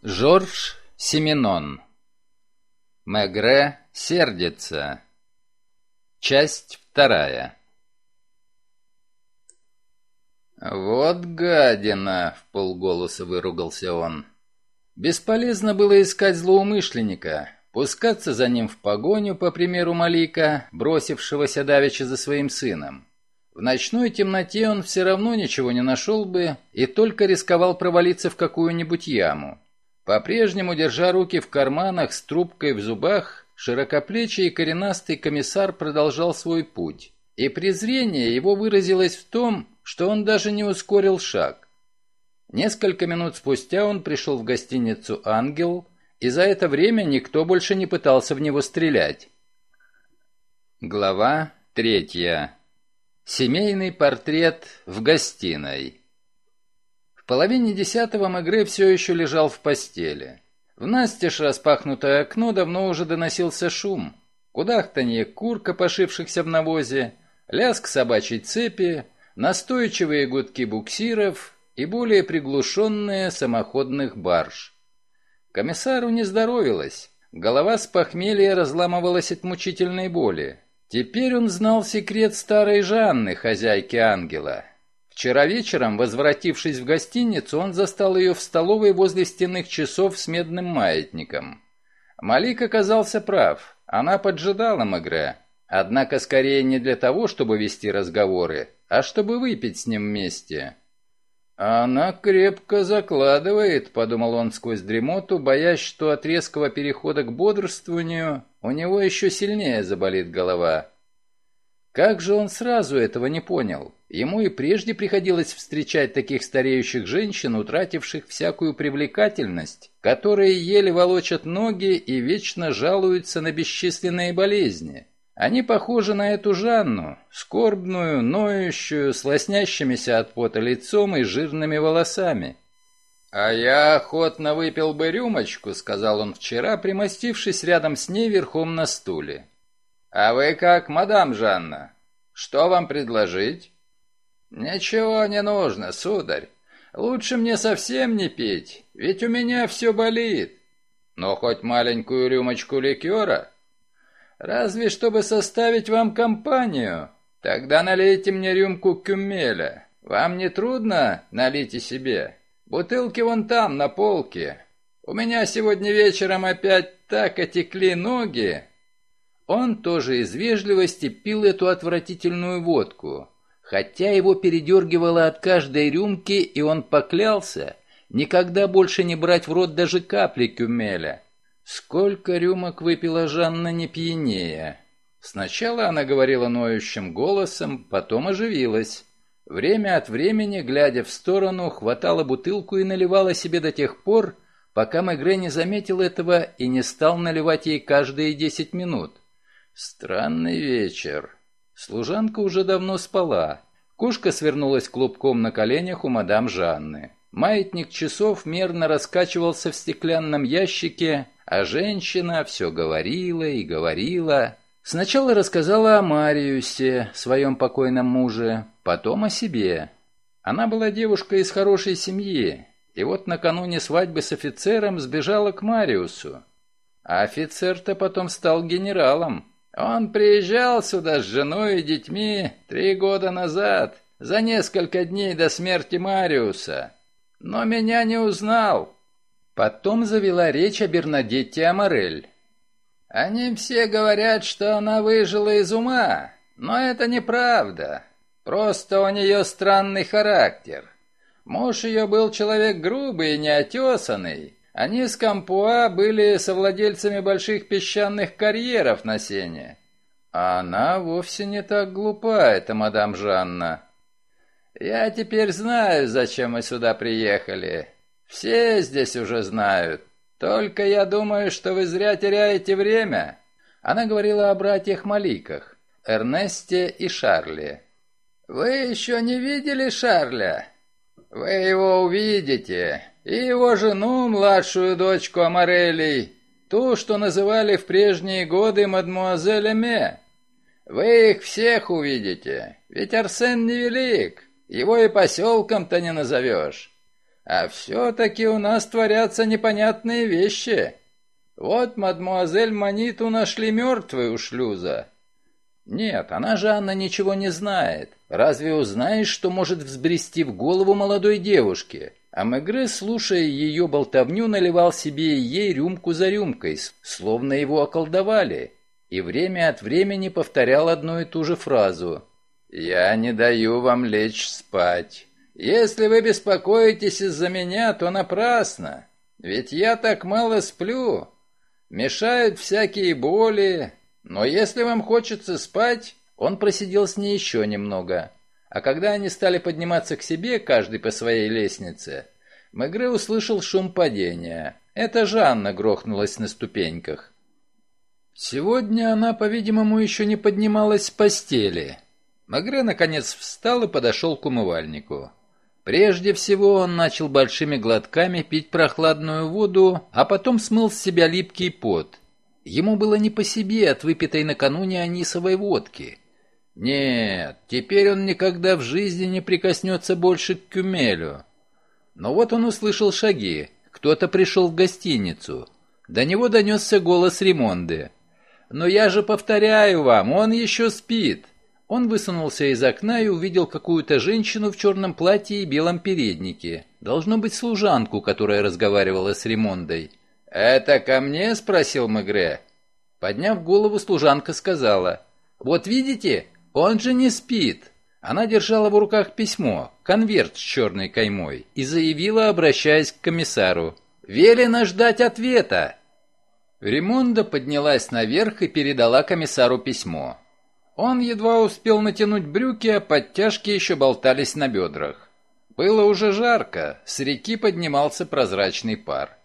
Жорж Семенон. Мегре сердится. Часть вторая. «Вот гадина!» — в полголоса выругался он. Бесполезно было искать злоумышленника, пускаться за ним в погоню, по примеру Малика, бросившегося давеча за своим сыном. В ночной темноте он все равно ничего не нашел бы и только рисковал провалиться в какую-нибудь яму. По-прежнему, держа руки в карманах с трубкой в зубах, широкоплечий и коренастый комиссар продолжал свой путь. И презрение его выразилось в том, что он даже не ускорил шаг. Несколько минут спустя он пришел в гостиницу «Ангел», и за это время никто больше не пытался в него стрелять. Глава третья. Семейный портрет в гостиной половине десятого Мегре все еще лежал в постели. В настежь распахнутое окно давно уже доносился шум. Кудахтанье курка, копошившихся в навозе, лязг собачьей цепи, настойчивые гудки буксиров и более приглушенные самоходных барж. Комиссару не здоровилось. Голова с похмелья разламывалась от мучительной боли. Теперь он знал секрет старой Жанны, хозяйки ангела. Вчера вечером, возвратившись в гостиницу, он застал ее в столовой возле стенных часов с медным маятником. Малик оказался прав, она поджидала Мегре, однако скорее не для того, чтобы вести разговоры, а чтобы выпить с ним вместе. «Она крепко закладывает», — подумал он сквозь дремоту, боясь, что от резкого перехода к бодрствованию у него еще сильнее заболит голова. Как же он сразу этого не понял? Ему и прежде приходилось встречать таких стареющих женщин, утративших всякую привлекательность, которые еле волочат ноги и вечно жалуются на бесчисленные болезни. Они похожи на эту Жанну, скорбную, ноющую, с лоснящимися от пота лицом и жирными волосами. «А я охотно выпил бы рюмочку», — сказал он вчера, примостившись рядом с ней верхом на стуле. «А вы как, мадам Жанна?» Что вам предложить?» «Ничего не нужно, сударь. Лучше мне совсем не пить, ведь у меня все болит. Но хоть маленькую рюмочку ликера? Разве чтобы составить вам компанию? Тогда налейте мне рюмку кюмеля. Вам не трудно? Налейте себе. Бутылки вон там, на полке. У меня сегодня вечером опять так отекли ноги, он тоже из вежливости пил эту отвратительную водку, хотя его передергивало от каждой рюмки, и он поклялся никогда больше не брать в рот даже капли кюмеля. Сколько рюмок выпила Жанна не пьянее. Сначала она говорила ноющим голосом, потом оживилась. Время от времени, глядя в сторону, хватала бутылку и наливала себе до тех пор, пока Мегре не заметил этого и не стал наливать ей каждые десять минут. Странный вечер. Служанка уже давно спала. Кошка свернулась клубком на коленях у мадам Жанны. Маятник часов мерно раскачивался в стеклянном ящике, а женщина все говорила и говорила. Сначала рассказала о Мариусе, своем покойном муже, потом о себе. Она была девушкой из хорошей семьи, и вот накануне свадьбы с офицером сбежала к Мариусу. А офицер-то потом стал генералом. Он приезжал сюда с женой и детьми три года назад, за несколько дней до смерти Мариуса, но меня не узнал. Потом завела речь о Бернадетте Амарель. Они все говорят, что она выжила из ума, но это неправда. Просто у нее странный характер. Муж ее был человек грубый и неотесанный, они с Кампуа были совладельцами больших песчаных карьеров на сене. А она вовсе не так глупа, эта мадам Жанна. Я теперь знаю, зачем мы сюда приехали. Все здесь уже знают. Только я думаю, что вы зря теряете время. Она говорила о братьях-маликах, Эрнесте и Шарле. Вы еще не видели Шарля? Вы его увидите и его жену, младшую дочку Амарелли, ту, что называли в прежние годы мадмуазель Ме. Вы их всех увидите, ведь Арсен невелик, его и поселком-то не назовешь. А все-таки у нас творятся непонятные вещи. Вот мадмуазель Маниту нашли мертвой у шлюза. Нет, она же, Анна, ничего не знает. Разве узнаешь, что может взбрести в голову молодой девушке? А Амегры, слушая ее болтовню, наливал себе ей рюмку за рюмкой, словно его околдовали, и время от времени повторял одну и ту же фразу «Я не даю вам лечь спать». Если вы беспокоитесь из-за меня, то напрасно, ведь я так мало сплю. Мешают всякие боли, но если вам хочется спать, он просидел с ней еще немного. А когда они стали подниматься к себе, каждый по своей лестнице, Мегре услышал шум падения. Это Жанна грохнулась на ступеньках. Сегодня она, по-видимому, еще не поднималась с постели. Магре, наконец, встал и подошел к умывальнику. Прежде всего он начал большими глотками пить прохладную воду, а потом смыл с себя липкий пот. Ему было не по себе от выпитой накануне анисовой водки. Нет, теперь он никогда в жизни не прикоснется больше к Кюмелю. Но вот он услышал шаги. Кто-то пришел в гостиницу. До него донесся голос Ремонды. «Но я же повторяю вам, он еще спит!» Он высунулся из окна и увидел какую-то женщину в черном платье и белом переднике. Должно быть служанку, которая разговаривала с Ремондой. «Это ко мне?» – спросил Мегре. Подняв голову, служанка сказала. «Вот видите, «Он же не спит!» Она держала в руках письмо, конверт с черной каймой, и заявила, обращаясь к комиссару. «Велено ждать ответа!» Ремонда поднялась наверх и передала комиссару письмо. Он едва успел натянуть брюки, а подтяжки еще болтались на бедрах. Было уже жарко, с реки поднимался прозрачный пар.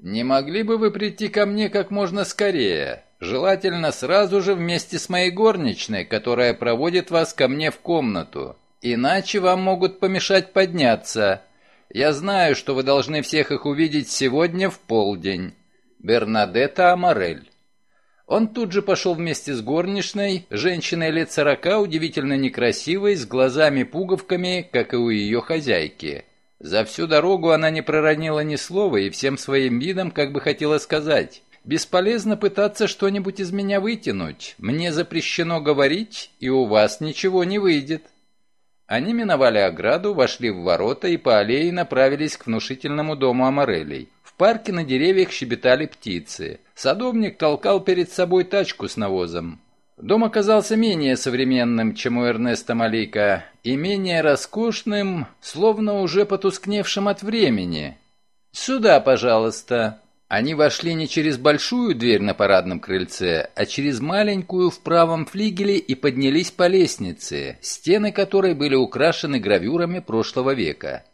«Не могли бы вы прийти ко мне как можно скорее? Желательно сразу же вместе с моей горничной, которая проводит вас ко мне в комнату. Иначе вам могут помешать подняться. Я знаю, что вы должны всех их увидеть сегодня в полдень. Бернадетта Аморель. Он тут же пошел вместе с горничной, женщиной лет сорока, удивительно некрасивой, с глазами-пуговками, как и у ее хозяйки. За всю дорогу она не проронила ни слова и всем своим видом как бы хотела сказать Бесполезно пытаться что-нибудь из меня вытянуть. Мне запрещено говорить, и у вас ничего не выйдет». Они миновали ограду, вошли в ворота и по аллее направились к внушительному дому Аморелей. В парке на деревьях щебетали птицы. Садовник толкал перед собой тачку с навозом. Дом оказался менее современным, чем у Эрнеста Малика, и менее роскошным, словно уже потускневшим от времени. «Сюда, пожалуйста», они вошли не через большую дверь на парадном крыльце, а через маленькую в правом флигеле и поднялись по лестнице, стены которой были украшены гравюрами прошлого века.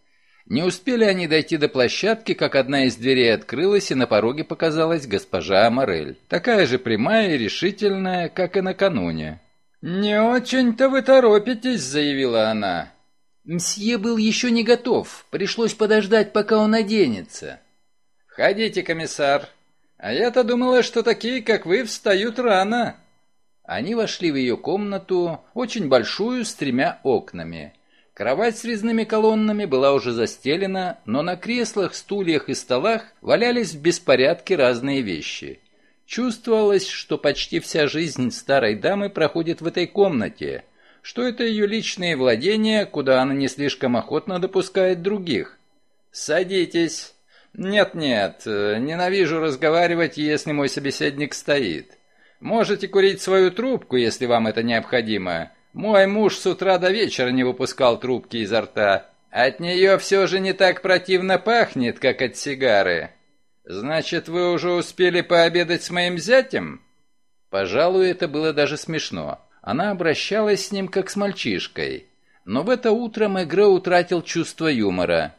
Не успели они дойти до площадки, как одна из дверей открылась, и на пороге показалась госпожа Аморель, такая же прямая и решительная, как и накануне. «Не очень-то вы торопитесь», — заявила она. «Мсье был еще не готов, пришлось подождать, пока он оденется». «Ходите, комиссар. А я-то думала, что такие, как вы, встают рано». Они вошли в ее комнату, очень большую, с тремя окнами. Кровать с резными колоннами была уже застелена, но на креслах, стульях и столах валялись в беспорядке разные вещи. Чувствовалось, что почти вся жизнь старой дамы проходит в этой комнате, что это ее личные владения, куда она не слишком охотно допускает других. «Садитесь», «Нет-нет, э, ненавижу разговаривать, если мой собеседник стоит. Можете курить свою трубку, если вам это необходимо. Мой муж с утра до вечера не выпускал трубки изо рта. От нее все же не так противно пахнет, как от сигары. Значит, вы уже успели пообедать с моим зятем?» Пожалуй, это было даже смешно. Она обращалась с ним как с мальчишкой. Но в это утро Мегре утратил чувство юмора.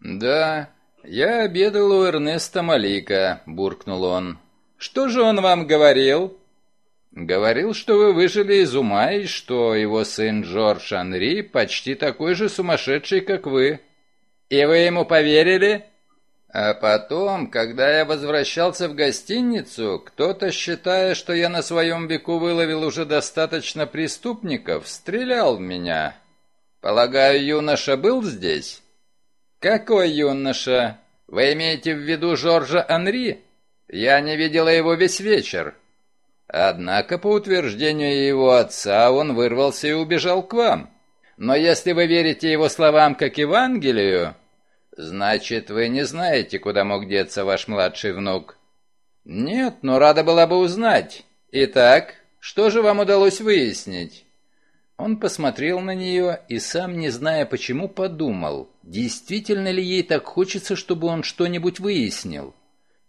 «Да, «Я обедал у Эрнеста Малика», — буркнул он. «Что же он вам говорил?» «Говорил, что вы выжили из ума и что его сын Джордж Анри почти такой же сумасшедший, как вы». «И вы ему поверили?» А потом, когда я возвращался в гостиницу, кто-то, считая, что я на своем веку выловил уже достаточно преступников, стрелял в меня. Полагаю, юноша был здесь? «Какой юноша? Вы имеете в виду Жоржа Анри? Я не видела его весь вечер». Однако, по утверждению его отца, он вырвался и убежал к вам. Но если вы верите его словам как Евангелию, значит, вы не знаете, куда мог деться ваш младший внук. Нет, но рада была бы узнать. Итак, что же вам удалось выяснить? Он посмотрел на нее и, сам не зная почему, подумал, действительно ли ей так хочется, чтобы он что-нибудь выяснил.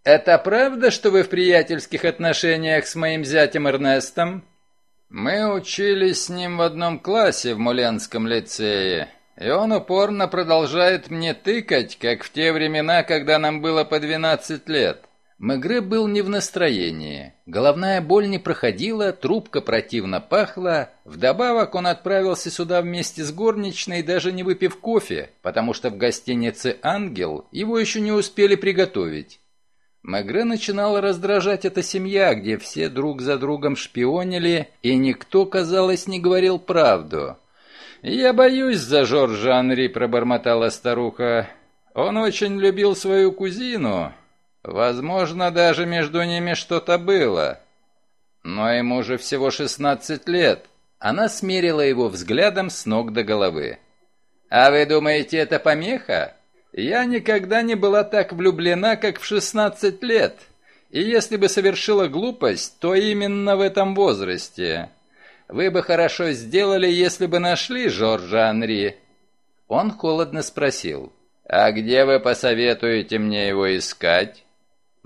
«Это правда, что вы в приятельских отношениях с моим зятем Эрнестом?» «Мы учились с ним в одном классе в Муленском лицее, и он упорно продолжает мне тыкать, как в те времена, когда нам было по 12 лет. Мегре был не в настроении. Головная боль не проходила, трубка противно пахла. Вдобавок он отправился сюда вместе с горничной, даже не выпив кофе, потому что в гостинице «Ангел» его еще не успели приготовить. Мегре начинала раздражать эта семья, где все друг за другом шпионили, и никто, казалось, не говорил правду. «Я боюсь за Жоржа Анри», — пробормотала старуха. «Он очень любил свою кузину, Возможно, даже между ними что-то было. Но ему же всего 16 лет. Она смерила его взглядом с ног до головы. «А вы думаете, это помеха? Я никогда не была так влюблена, как в 16 лет. И если бы совершила глупость, то именно в этом возрасте. Вы бы хорошо сделали, если бы нашли Жоржа Анри». Он холодно спросил, «А где вы посоветуете мне его искать?»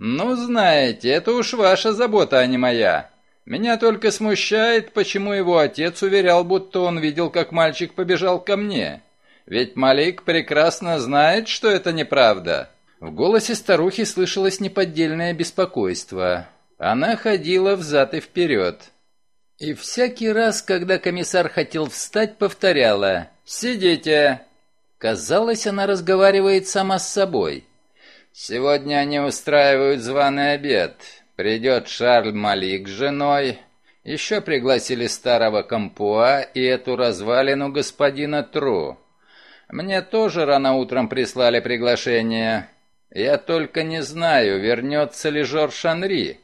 «Ну, знаете, это уж ваша забота, а не моя. Меня только смущает, почему его отец уверял, будто он видел, как мальчик побежал ко мне. Ведь Малик прекрасно знает, что это неправда». В голосе старухи слышалось неподдельное беспокойство. Она ходила взад и вперед. И всякий раз, когда комиссар хотел встать, повторяла «Сидите!». Казалось, она разговаривает сама с собой. Сегодня они устраивают званый обед. Придет Шарль Малик с женой. Еще пригласили старого Кампуа и эту развалину господина Тру. Мне тоже рано утром прислали приглашение. Я только не знаю, вернется ли Жорж Анри.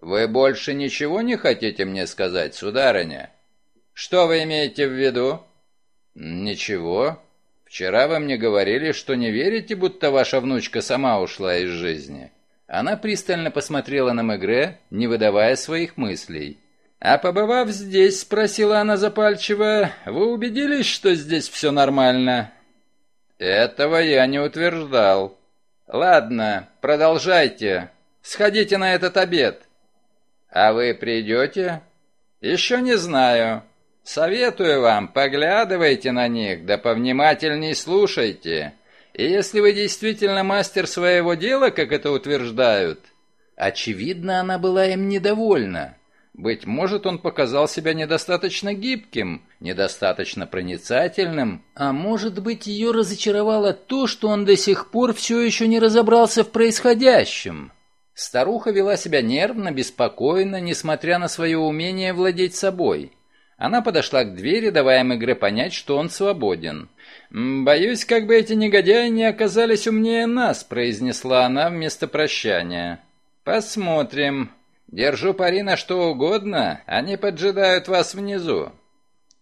Вы больше ничего не хотите мне сказать, сударыня? Что вы имеете в виду? Ничего. Вчера вы мне говорили, что не верите, будто ваша внучка сама ушла из жизни». Она пристально посмотрела на Мегре, не выдавая своих мыслей. «А побывав здесь, — спросила она запальчиво, — вы убедились, что здесь все нормально?» «Этого я не утверждал». «Ладно, продолжайте. Сходите на этот обед». «А вы придете?» «Еще не знаю. Советую вам, поглядывайте на них, да повнимательней слушайте. И если вы действительно мастер своего дела, как это утверждают...» Очевидно, она была им недовольна. Быть может, он показал себя недостаточно гибким, недостаточно проницательным, а может быть, ее разочаровало то, что он до сих пор все еще не разобрался в происходящем. Старуха вела себя нервно, беспокойно, несмотря на свое умение владеть собой. Она подошла к двери, давая им понять, что он свободен. «Боюсь, как бы эти негодяи не оказались умнее нас», — произнесла она вместо прощания. «Посмотрим. Держу пари на что угодно, они поджидают вас внизу».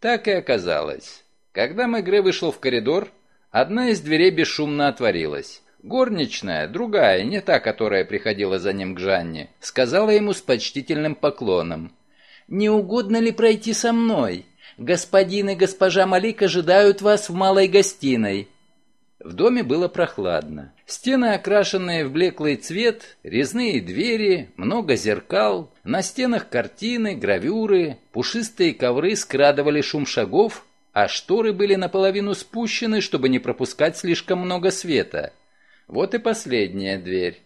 Так и оказалось. Когда Мегре вышел в коридор, одна из дверей бесшумно отворилась. Горничная, другая, не та, которая приходила за ним к Жанне, сказала ему с почтительным поклоном — не угодно ли пройти со мной? Господин и госпожа Малик ожидают вас в малой гостиной». В доме было прохладно. Стены, окрашенные в блеклый цвет, резные двери, много зеркал, на стенах картины, гравюры, пушистые ковры скрадывали шум шагов, а шторы были наполовину спущены, чтобы не пропускать слишком много света. Вот и последняя дверь.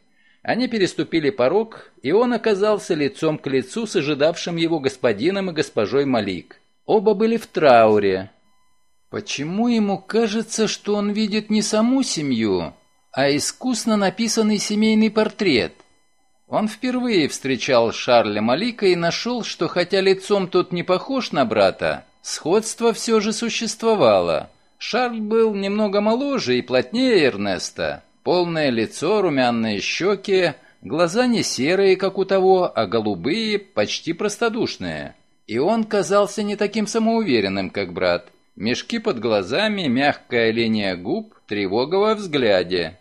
Они переступили порог, и он оказался лицом к лицу с ожидавшим его господином и госпожой Малик. Оба были в трауре. Почему ему кажется, что он видит не саму семью, а искусно написанный семейный портрет? Он впервые встречал Шарля Малика и нашел, что хотя лицом тот не похож на брата, сходство все же существовало. Шарль был немного моложе и плотнее Эрнеста, Полное лицо, румяные щеки, глаза не серые, как у того, а голубые, почти простодушные. И он казался не таким самоуверенным, как брат. Мешки под глазами, мягкая линия губ, тревога во взгляде.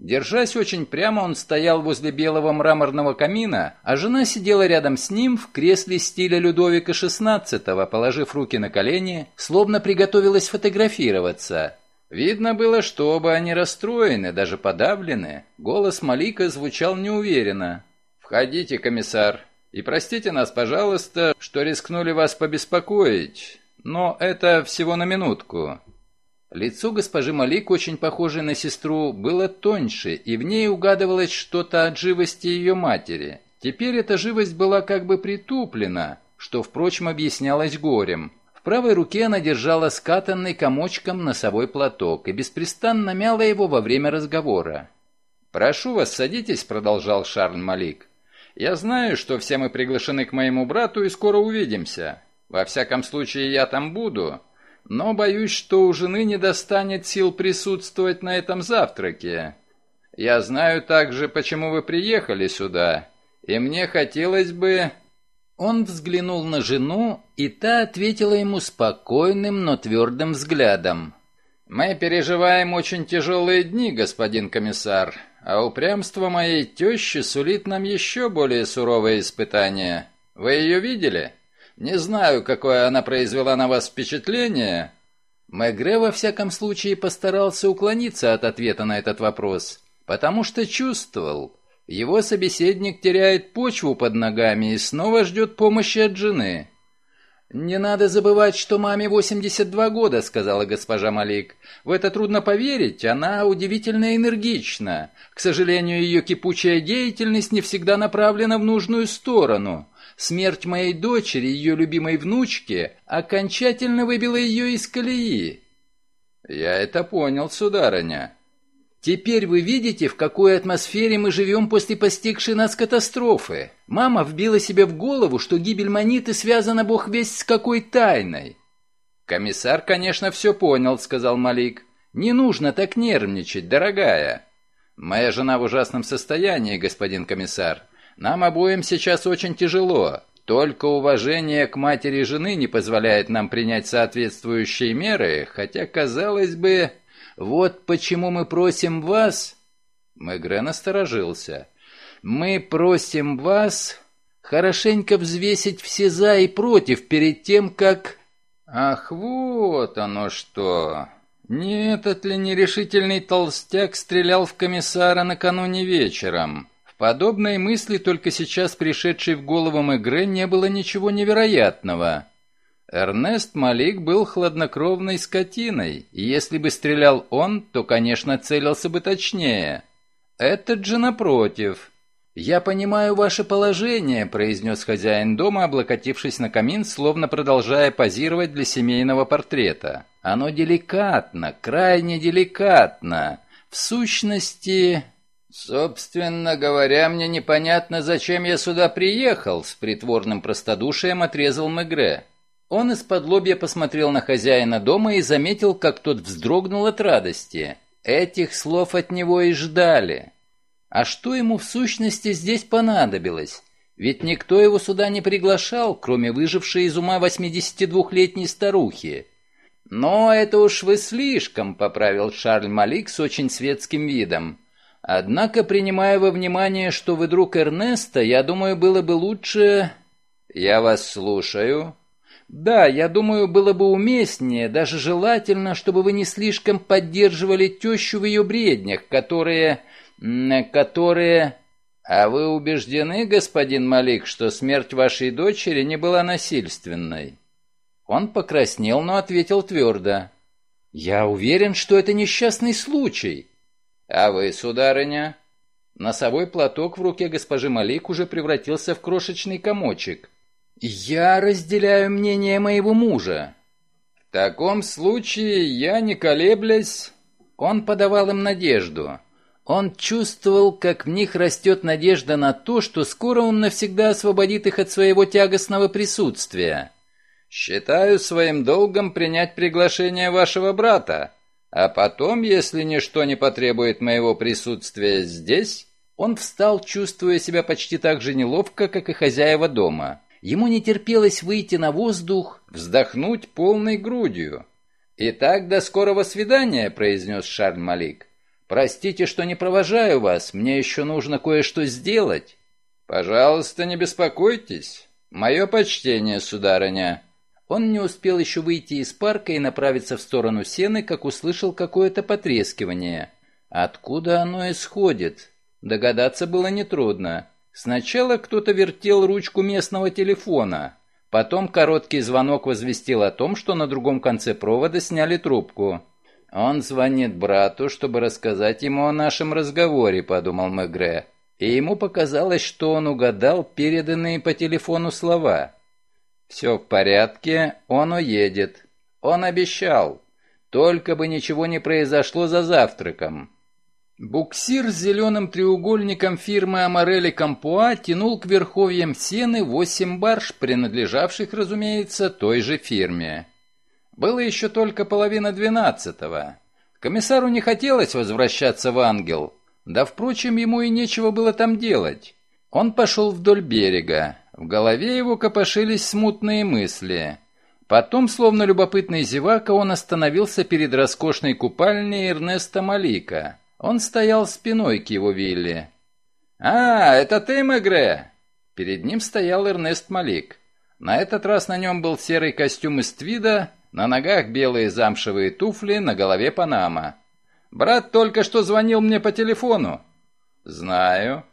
Держась очень прямо, он стоял возле белого мраморного камина, а жена сидела рядом с ним в кресле стиля Людовика XVI, положив руки на колени, словно приготовилась фотографироваться. Видно было, что оба они расстроены, даже подавлены. Голос Малика звучал неуверенно. «Входите, комиссар, и простите нас, пожалуйста, что рискнули вас побеспокоить, но это всего на минутку». Лицо госпожи Малик, очень похожее на сестру, было тоньше, и в ней угадывалось что-то от живости ее матери. Теперь эта живость была как бы притуплена, что, впрочем, объяснялось горем правой руке она держала скатанный комочком носовой платок и беспрестанно мяла его во время разговора. «Прошу вас, садитесь», — продолжал Шарль Малик. «Я знаю, что все мы приглашены к моему брату и скоро увидимся. Во всяком случае, я там буду, но боюсь, что у жены не достанет сил присутствовать на этом завтраке. Я знаю также, почему вы приехали сюда, и мне хотелось бы...» Он взглянул на жену, и та ответила ему спокойным, но твердым взглядом. «Мы переживаем очень тяжелые дни, господин комиссар, а упрямство моей тещи сулит нам еще более суровые испытания. Вы ее видели? Не знаю, какое она произвела на вас впечатление». Мегре, во всяком случае, постарался уклониться от ответа на этот вопрос, потому что чувствовал, его собеседник теряет почву под ногами и снова ждет помощи от жены. «Не надо забывать, что маме 82 года», — сказала госпожа Малик. «В это трудно поверить, она удивительно энергична. К сожалению, ее кипучая деятельность не всегда направлена в нужную сторону. Смерть моей дочери, ее любимой внучки, окончательно выбила ее из колеи». «Я это понял, сударыня». Теперь вы видите, в какой атмосфере мы живем после постигшей нас катастрофы. Мама вбила себе в голову, что гибель Маниты связана бог весть с какой тайной. «Комиссар, конечно, все понял», — сказал Малик. «Не нужно так нервничать, дорогая». «Моя жена в ужасном состоянии, господин комиссар. Нам обоим сейчас очень тяжело. Только уважение к матери жены не позволяет нам принять соответствующие меры, хотя, казалось бы, вот почему мы просим вас...» Мегре насторожился. «Мы просим вас хорошенько взвесить все за и против перед тем, как...» «Ах, вот оно что! Не этот ли нерешительный толстяк стрелял в комиссара накануне вечером?» В подобной мысли, только сейчас пришедшей в голову Мегре, не было ничего невероятного. Эрнест Малик был хладнокровной скотиной, и если бы стрелял он, то, конечно, целился бы точнее. Этот же напротив. «Я понимаю ваше положение», – произнес хозяин дома, облокотившись на камин, словно продолжая позировать для семейного портрета. «Оно деликатно, крайне деликатно. В сущности...» «Собственно говоря, мне непонятно, зачем я сюда приехал», – с притворным простодушием отрезал Мегре. Он из-под лобья посмотрел на хозяина дома и заметил, как тот вздрогнул от радости. Этих слов от него и ждали. А что ему в сущности здесь понадобилось? Ведь никто его сюда не приглашал, кроме выжившей из ума 82-летней старухи. «Но это уж вы слишком», — поправил Шарль Малик с очень светским видом. «Однако, принимая во внимание, что вы друг Эрнеста, я думаю, было бы лучше...» «Я вас слушаю», да, я думаю, было бы уместнее, даже желательно, чтобы вы не слишком поддерживали тещу в ее бреднях, которые... которые... А вы убеждены, господин Малик, что смерть вашей дочери не была насильственной? Он покраснел, но ответил твердо. Я уверен, что это несчастный случай. А вы, сударыня? Носовой платок в руке госпожи Малик уже превратился в крошечный комочек. «Я разделяю мнение моего мужа». «В таком случае я не колеблясь...» Он подавал им надежду. Он чувствовал, как в них растет надежда на то, что скоро он навсегда освободит их от своего тягостного присутствия. «Считаю своим долгом принять приглашение вашего брата, а потом, если ничто не потребует моего присутствия здесь...» Он встал, чувствуя себя почти так же неловко, как и хозяева дома. Ему не терпелось выйти на воздух, вздохнуть полной грудью. «Итак, до скорого свидания», — произнес Шарль Малик. «Простите, что не провожаю вас, мне еще нужно кое-что сделать». «Пожалуйста, не беспокойтесь. Мое почтение, сударыня». Он не успел еще выйти из парка и направиться в сторону сены, как услышал какое-то потрескивание. Откуда оно исходит? Догадаться было нетрудно. Сначала кто-то вертел ручку местного телефона. Потом короткий звонок возвестил о том, что на другом конце провода сняли трубку. «Он звонит брату, чтобы рассказать ему о нашем разговоре», — подумал Мегре. И ему показалось, что он угадал переданные по телефону слова. «Все в порядке, он уедет. Он обещал. Только бы ничего не произошло за завтраком. Буксир с зеленым треугольником фирмы Амарели Кампуа тянул к верховьям сены восемь барж, принадлежавших, разумеется, той же фирме. Было еще только половина двенадцатого. Комиссару не хотелось возвращаться в «Ангел». Да, впрочем, ему и нечего было там делать. Он пошел вдоль берега. В голове его копошились смутные мысли. Потом, словно любопытный зевака, он остановился перед роскошной купальней Эрнеста Малика – он стоял спиной к его вилле. «А, это ты, Мегре!» Перед ним стоял Эрнест Малик. На этот раз на нем был серый костюм из твида, на ногах белые замшевые туфли, на голове панама. «Брат только что звонил мне по телефону». «Знаю».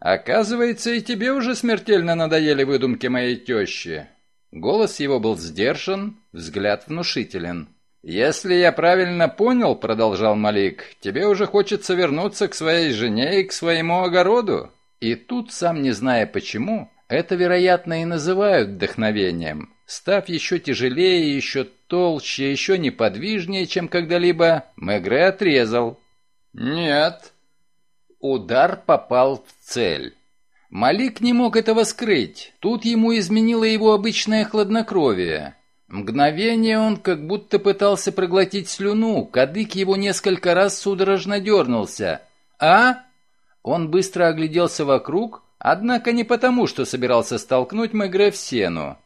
«Оказывается, и тебе уже смертельно надоели выдумки моей тещи». Голос его был сдержан, взгляд внушителен. «Если я правильно понял, — продолжал Малик, — тебе уже хочется вернуться к своей жене и к своему огороду». И тут, сам не зная почему, это, вероятно, и называют вдохновением. Став еще тяжелее, еще толще, еще неподвижнее, чем когда-либо, Мегре отрезал. «Нет». Удар попал в цель. Малик не мог этого скрыть. Тут ему изменило его обычное хладнокровие. Мгновение он как будто пытался проглотить слюну, кадык его несколько раз судорожно дернулся. «А?» Он быстро огляделся вокруг, однако не потому, что собирался столкнуть Мегре в сену.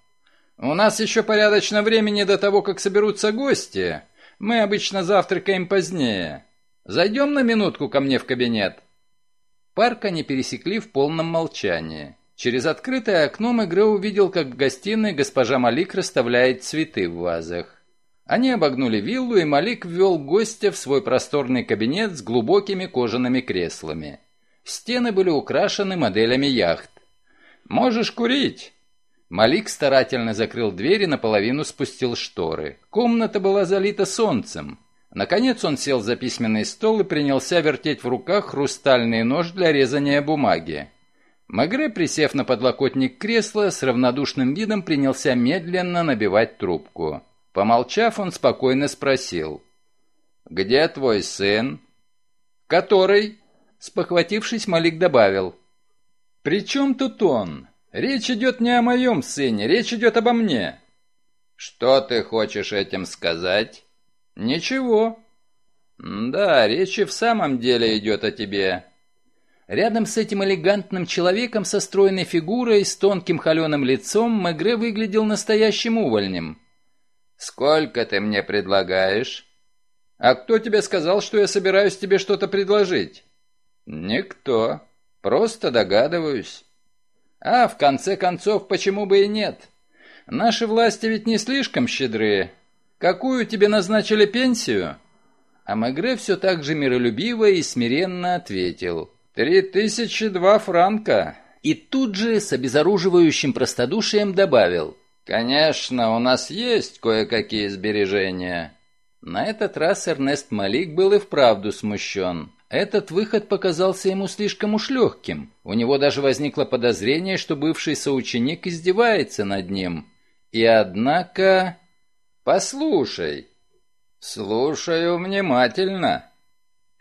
«У нас еще порядочно времени до того, как соберутся гости. Мы обычно завтракаем позднее. Зайдем на минутку ко мне в кабинет». Парк они пересекли в полном молчании. Через открытое окно Мегре увидел, как в гостиной госпожа Малик расставляет цветы в вазах. Они обогнули виллу, и Малик ввел гостя в свой просторный кабинет с глубокими кожаными креслами. Стены были украшены моделями яхт. «Можешь курить!» Малик старательно закрыл дверь и наполовину спустил шторы. Комната была залита солнцем. Наконец он сел за письменный стол и принялся вертеть в руках хрустальный нож для резания бумаги. Магре, присев на подлокотник кресла, с равнодушным видом принялся медленно набивать трубку. Помолчав, он спокойно спросил. «Где твой сын?» «Который?» Спохватившись, Малик добавил. «При чем тут он? Речь идет не о моем сыне, речь идет обо мне». «Что ты хочешь этим сказать?» «Ничего». «Да, речь и в самом деле идет о тебе. Рядом с этим элегантным человеком со стройной фигурой, с тонким холеным лицом, Мегре выглядел настоящим увольнем. «Сколько ты мне предлагаешь?» «А кто тебе сказал, что я собираюсь тебе что-то предложить?» «Никто. Просто догадываюсь». «А, в конце концов, почему бы и нет? Наши власти ведь не слишком щедрые. Какую тебе назначили пенсию?» А Мегре все так же миролюбиво и смиренно ответил – «Три тысячи два франка!» И тут же с обезоруживающим простодушием добавил. «Конечно, у нас есть кое-какие сбережения». На этот раз Эрнест Малик был и вправду смущен. Этот выход показался ему слишком уж легким. У него даже возникло подозрение, что бывший соученик издевается над ним. И однако... «Послушай». «Слушаю внимательно».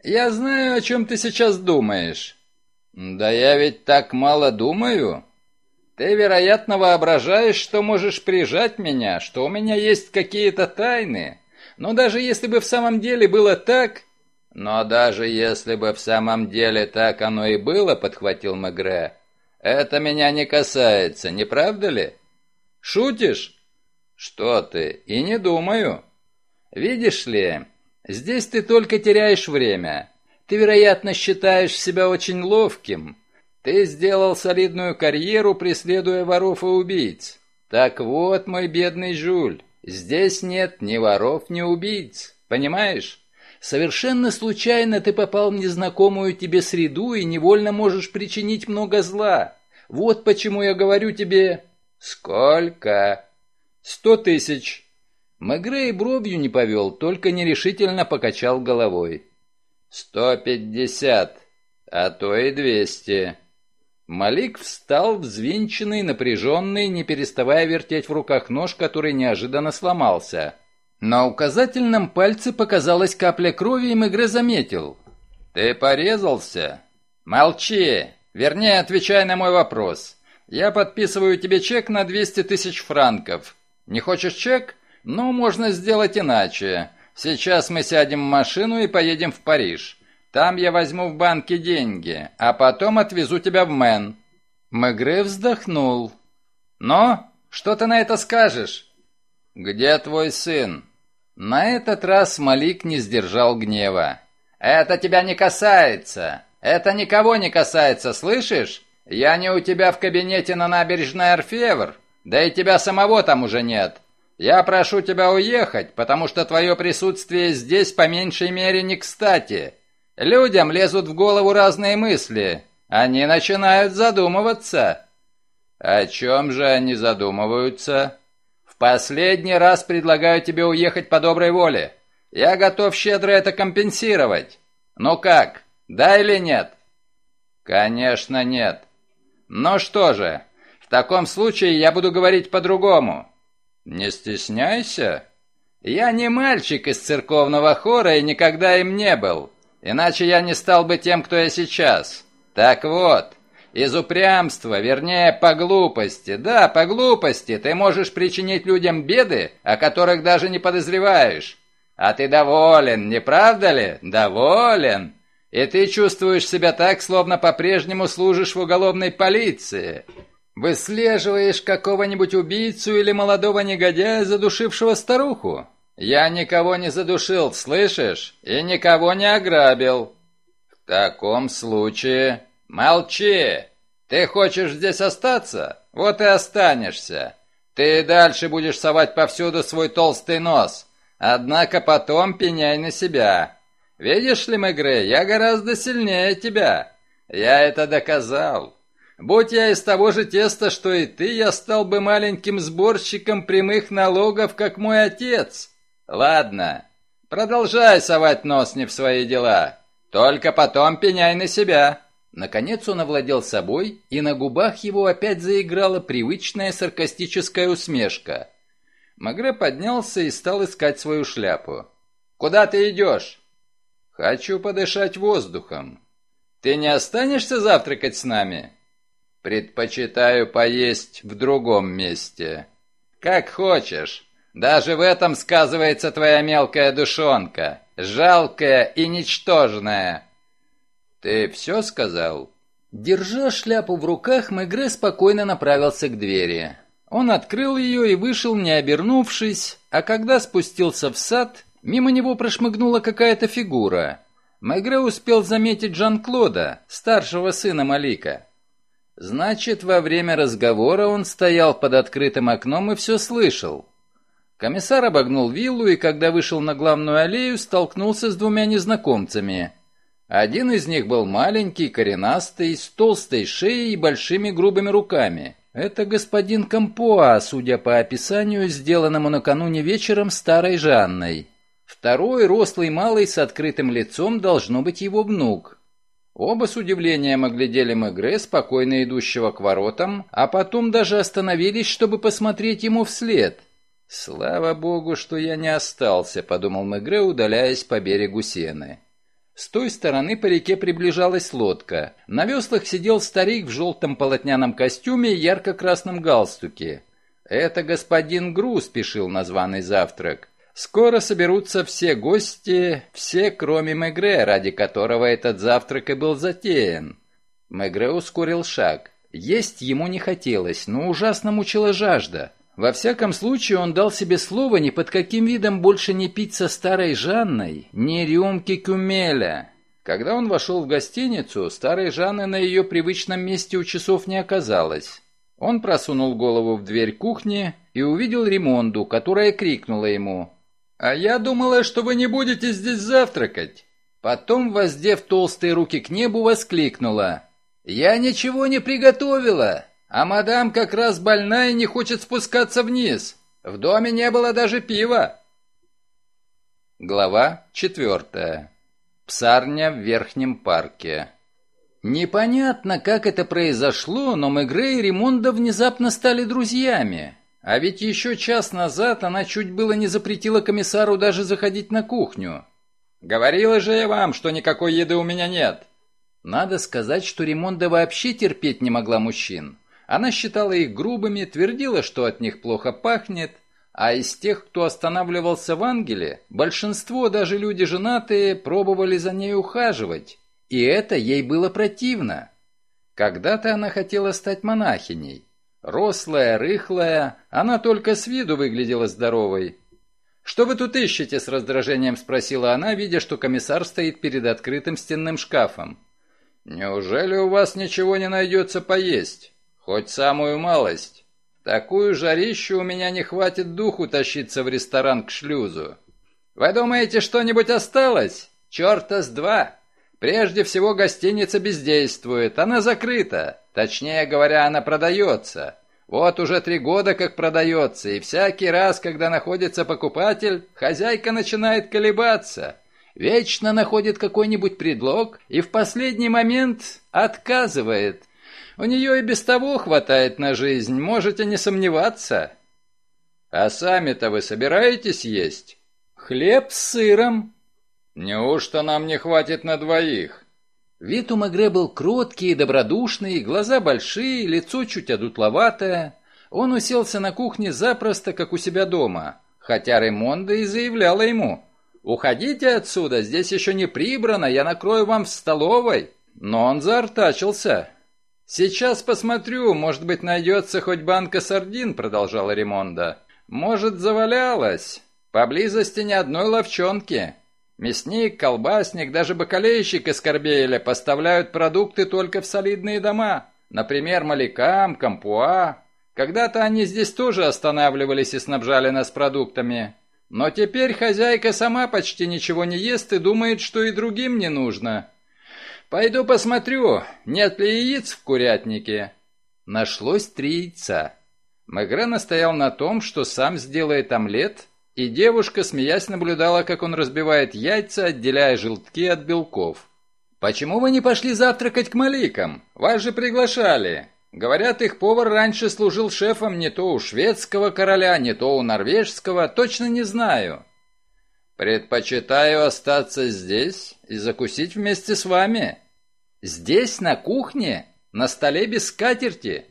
«Я знаю, о чем ты сейчас думаешь». «Да я ведь так мало думаю. Ты, вероятно, воображаешь, что можешь прижать меня, что у меня есть какие-то тайны. Но даже если бы в самом деле было так...» «Но даже если бы в самом деле так оно и было», — подхватил Мегре, — «это меня не касается, не правда ли?» «Шутишь?» «Что ты? И не думаю. Видишь ли, Здесь ты только теряешь время. Ты, вероятно, считаешь себя очень ловким. Ты сделал солидную карьеру, преследуя воров и убийц. Так вот, мой бедный Жуль, здесь нет ни воров, ни убийц. Понимаешь? Совершенно случайно ты попал в незнакомую тебе среду и невольно можешь причинить много зла. Вот почему я говорю тебе... Сколько? Сто тысяч. Мегре и бровью не повел, только нерешительно покачал головой. «Сто пятьдесят, а то и двести». Малик встал, взвинченный, напряженный, не переставая вертеть в руках нож, который неожиданно сломался. На указательном пальце показалась капля крови, и Мегре заметил. «Ты порезался?» «Молчи! Вернее, отвечай на мой вопрос. Я подписываю тебе чек на 200 тысяч франков. Не хочешь чек?» Но можно сделать иначе. Сейчас мы сядем в машину и поедем в Париж. Там я возьму в банке деньги, а потом отвезу тебя в Мэн». Мегре вздохнул. «Но? Что ты на это скажешь?» «Где твой сын?» На этот раз Малик не сдержал гнева. «Это тебя не касается! Это никого не касается, слышишь? Я не у тебя в кабинете на набережной Орфевр, да и тебя самого там уже нет. Я прошу тебя уехать, потому что твое присутствие здесь по меньшей мере не кстати. Людям лезут в голову разные мысли. Они начинают задумываться. О чем же они задумываются? В последний раз предлагаю тебе уехать по доброй воле. Я готов щедро это компенсировать. Ну как, да или нет? Конечно, нет. Ну что же, в таком случае я буду говорить по-другому. «Не стесняйся. Я не мальчик из церковного хора и никогда им не был, иначе я не стал бы тем, кто я сейчас. Так вот, из упрямства, вернее, по глупости, да, по глупости, ты можешь причинить людям беды, о которых даже не подозреваешь. А ты доволен, не правда ли? Доволен!» И ты чувствуешь себя так, словно по-прежнему служишь в уголовной полиции. Выслеживаешь какого-нибудь убийцу или молодого негодяя, задушившего старуху? Я никого не задушил, слышишь? И никого не ограбил. В таком случае... Молчи! Ты хочешь здесь остаться? Вот и останешься. Ты и дальше будешь совать повсюду свой толстый нос. Однако потом пеняй на себя. Видишь ли, Мегре, я гораздо сильнее тебя. Я это доказал. Будь я из того же теста, что и ты, я стал бы маленьким сборщиком прямых налогов, как мой отец. Ладно, продолжай совать нос не в свои дела. Только потом пеняй на себя». Наконец он овладел собой, и на губах его опять заиграла привычная саркастическая усмешка. Магре поднялся и стал искать свою шляпу. «Куда ты идешь?» «Хочу подышать воздухом». «Ты не останешься завтракать с нами?» Предпочитаю поесть в другом месте. Как хочешь. Даже в этом сказывается твоя мелкая душонка, жалкая и ничтожная. Ты все сказал? Держа шляпу в руках, Мегре спокойно направился к двери. Он открыл ее и вышел, не обернувшись, а когда спустился в сад, мимо него прошмыгнула какая-то фигура. Мегре успел заметить Жан-Клода, старшего сына Малика. Значит, во время разговора он стоял под открытым окном и все слышал. Комиссар обогнул виллу и, когда вышел на главную аллею, столкнулся с двумя незнакомцами. Один из них был маленький, коренастый, с толстой шеей и большими грубыми руками. Это господин Кампуа, судя по описанию, сделанному накануне вечером старой Жанной. Второй, рослый малый, с открытым лицом, должно быть его внук. Оба с удивлением оглядели Мегре, спокойно идущего к воротам, а потом даже остановились, чтобы посмотреть ему вслед. «Слава богу, что я не остался», — подумал Мегре, удаляясь по берегу сены. С той стороны по реке приближалась лодка. На веслах сидел старик в желтом полотняном костюме и ярко-красном галстуке. «Это господин Гру», — спешил названный завтрак. Скоро соберутся все гости, все кроме Мегре, ради которого этот завтрак и был затеян. Мегре ускорил шаг. Есть ему не хотелось, но ужасно мучила жажда. Во всяком случае, он дал себе слово ни под каким видом больше не пить со старой Жанной ни рюмки кюмеля. Когда он вошел в гостиницу, старой Жанны на ее привычном месте у часов не оказалось. Он просунул голову в дверь кухни и увидел Римонду, которая крикнула ему «А я думала, что вы не будете здесь завтракать». Потом, воздев толстые руки к небу, воскликнула. «Я ничего не приготовила, а мадам как раз больна и не хочет спускаться вниз. В доме не было даже пива». Глава четвертая. Псарня в Верхнем парке. Непонятно, как это произошло, но Мегре и Ремонда внезапно стали друзьями. А ведь еще час назад она чуть было не запретила комиссару даже заходить на кухню. Говорила же я вам, что никакой еды у меня нет. Надо сказать, что Римонда вообще терпеть не могла мужчин. Она считала их грубыми, твердила, что от них плохо пахнет, а из тех, кто останавливался в Ангеле, большинство, даже люди женатые, пробовали за ней ухаживать, и это ей было противно. Когда-то она хотела стать монахиней, Рослая, рыхлая, она только с виду выглядела здоровой. «Что вы тут ищете?» – с раздражением спросила она, видя, что комиссар стоит перед открытым стенным шкафом. «Неужели у вас ничего не найдется поесть? Хоть самую малость. Такую жарищу у меня не хватит духу тащиться в ресторан к шлюзу. Вы думаете, что-нибудь осталось? Черта с два! Прежде всего гостиница бездействует, она закрыта». Точнее говоря, она продается. Вот уже три года как продается, и всякий раз, когда находится покупатель, хозяйка начинает колебаться. Вечно находит какой-нибудь предлог и в последний момент отказывает. У нее и без того хватает на жизнь, можете не сомневаться. А сами-то вы собираетесь есть? Хлеб с сыром. Неужто нам не хватит на двоих? Вид у Мегре был кроткий, добродушный, глаза большие, лицо чуть одутловатое. Он уселся на кухне запросто, как у себя дома, хотя Раймонда и заявляла ему «Уходите отсюда, здесь еще не прибрано, я накрою вам в столовой». Но он заортачился. «Сейчас посмотрю, может быть, найдется хоть банка сардин», — продолжала Ремонда. «Может, завалялась. Поблизости ни одной ловчонки». Мясник, колбасник, даже бакалейщик из Корбееля поставляют продукты только в солидные дома. Например, Маликам, Кампуа. Когда-то они здесь тоже останавливались и снабжали нас продуктами. Но теперь хозяйка сама почти ничего не ест и думает, что и другим не нужно. Пойду посмотрю, нет ли яиц в курятнике. Нашлось три яйца. Мегре настоял на том, что сам сделает омлет – и девушка, смеясь, наблюдала, как он разбивает яйца, отделяя желтки от белков. «Почему вы не пошли завтракать к Маликам? Вас же приглашали!» Говорят, их повар раньше служил шефом не то у шведского короля, не то у норвежского, точно не знаю. Предпочитаю остаться здесь и закусить вместе с вами. Здесь, на кухне, на столе без скатерти.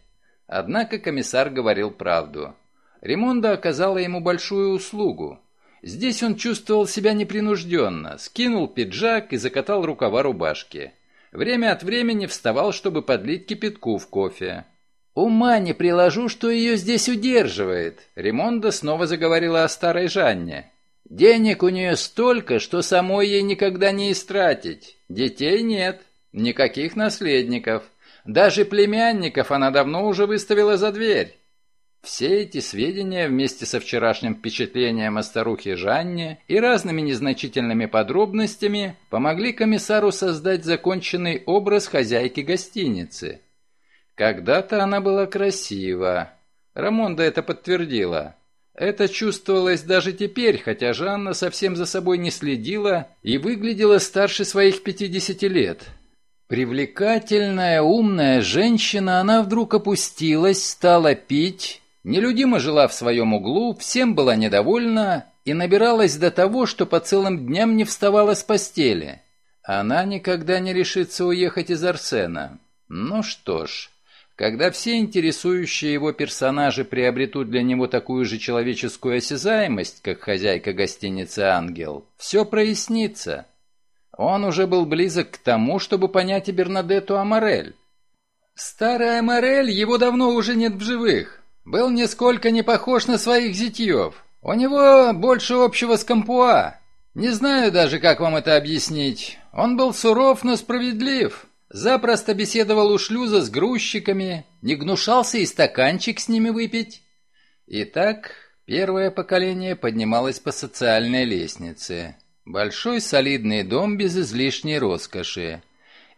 Однако комиссар говорил правду. Ремонда оказала ему большую услугу. Здесь он чувствовал себя непринужденно, скинул пиджак и закатал рукава рубашки. Время от времени вставал, чтобы подлить кипятку в кофе. «Ума не приложу, что ее здесь удерживает», — Ремонда снова заговорила о старой Жанне. «Денег у нее столько, что самой ей никогда не истратить. Детей нет, никаких наследников. Даже племянников она давно уже выставила за дверь. Все эти сведения вместе со вчерашним впечатлением о старухе Жанне и разными незначительными подробностями помогли комиссару создать законченный образ хозяйки гостиницы. Когда-то она была красива. Рамонда это подтвердила. Это чувствовалось даже теперь, хотя Жанна совсем за собой не следила и выглядела старше своих 50 лет. Привлекательная, умная женщина, она вдруг опустилась, стала пить Нелюдимо жила в своем углу, всем была недовольна и набиралась до того, что по целым дням не вставала с постели. Она никогда не решится уехать из Арсена. Ну что ж, когда все интересующие его персонажи приобретут для него такую же человеческую осязаемость, как хозяйка гостиницы «Ангел», все прояснится. Он уже был близок к тому, чтобы понять и Бернадетту Аморель. Старая Амарель, его давно уже нет в живых был нисколько не похож на своих зятьев. У него больше общего с Кампуа. Не знаю даже, как вам это объяснить. Он был суров, но справедлив. Запросто беседовал у шлюза с грузчиками, не гнушался и стаканчик с ними выпить. Итак, первое поколение поднималось по социальной лестнице. Большой солидный дом без излишней роскоши.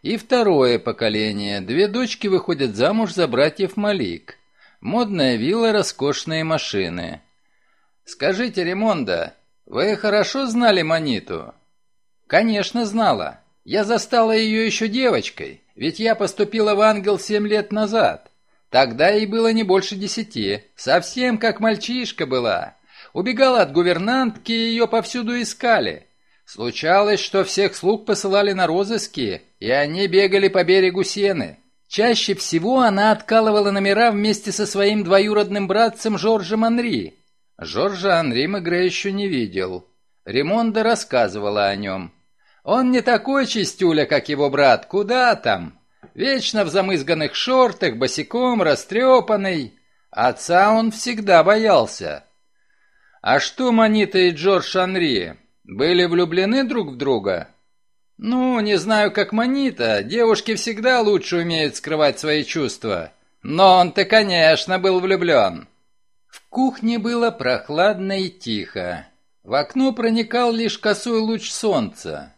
И второе поколение. Две дочки выходят замуж за братьев Малик модная вилла, роскошные машины. «Скажите, Ремонда, вы хорошо знали Маниту?» «Конечно, знала. Я застала ее еще девочкой, ведь я поступила в «Ангел» семь лет назад. Тогда ей было не больше десяти, совсем как мальчишка была. Убегала от гувернантки, ее повсюду искали. Случалось, что всех слуг посылали на розыски, и они бегали по берегу сены. Чаще всего она откалывала номера вместе со своим двоюродным братцем Жоржем Анри. Жоржа Анри Мегре еще не видел. Ремонда рассказывала о нем. «Он не такой чистюля, как его брат. Куда там? Вечно в замызганных шортах, босиком, растрепанный. Отца он всегда боялся». «А что Манита и Джордж Анри? Были влюблены друг в друга?» Ну, не знаю, как Манита, девушки всегда лучше умеют скрывать свои чувства. Но он-то, конечно, был влюблен. В кухне было прохладно и тихо. В окно проникал лишь косой луч солнца.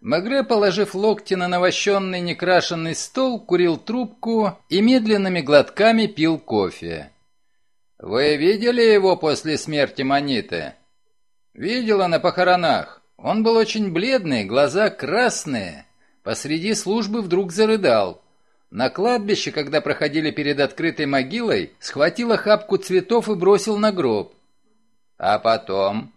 Мегре, положив локти на навощенный некрашенный стол, курил трубку и медленными глотками пил кофе. «Вы видели его после смерти Маниты?» «Видела на похоронах. Он был очень бледный, глаза красные. Посреди службы вдруг зарыдал. На кладбище, когда проходили перед открытой могилой, схватил охапку цветов и бросил на гроб. А потом...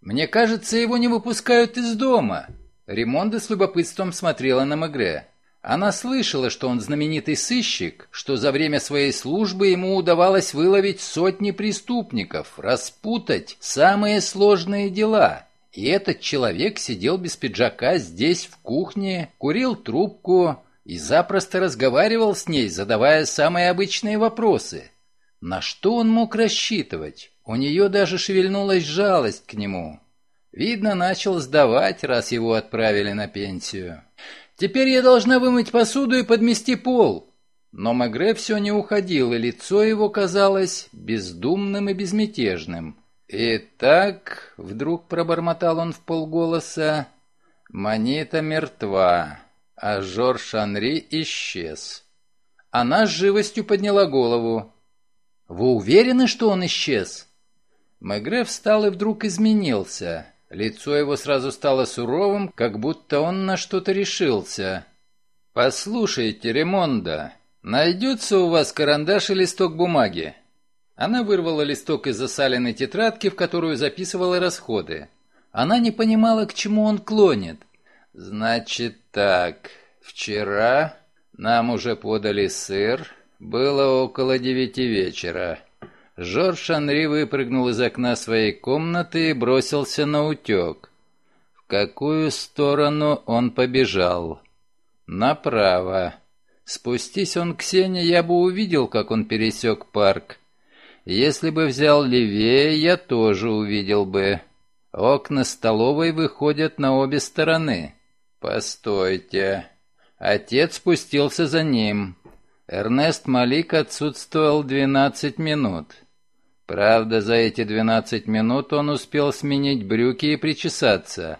Мне кажется, его не выпускают из дома. Ремонда с любопытством смотрела на Мегре. Она слышала, что он знаменитый сыщик, что за время своей службы ему удавалось выловить сотни преступников, распутать самые сложные дела. И этот человек сидел без пиджака здесь, в кухне, курил трубку и запросто разговаривал с ней, задавая самые обычные вопросы. На что он мог рассчитывать? У нее даже шевельнулась жалость к нему. Видно, начал сдавать, раз его отправили на пенсию. «Теперь я должна вымыть посуду и подмести пол!» Но Мегре все не уходил, и лицо его казалось бездумным и безмятежным. «Итак», — вдруг пробормотал он в полголоса, — монета мертва, а Жорж Анри исчез». Она с живостью подняла голову. «Вы уверены, что он исчез?» Мегре встал и вдруг изменился. Лицо его сразу стало суровым, как будто он на что-то решился. «Послушайте, Ремонда, найдется у вас карандаш и листок бумаги?» Она вырвала листок из засаленной тетрадки, в которую записывала расходы. Она не понимала, к чему он клонит. «Значит так, вчера нам уже подали сыр, было около девяти вечера». Жорж Анри выпрыгнул из окна своей комнаты и бросился на утек. В какую сторону он побежал? Направо. Спустись он к Сене, я бы увидел, как он пересек парк. Если бы взял левее, я тоже увидел бы. Окна столовой выходят на обе стороны. Постойте. Отец спустился за ним. Эрнест Малик отсутствовал 12 минут. Правда, за эти 12 минут он успел сменить брюки и причесаться.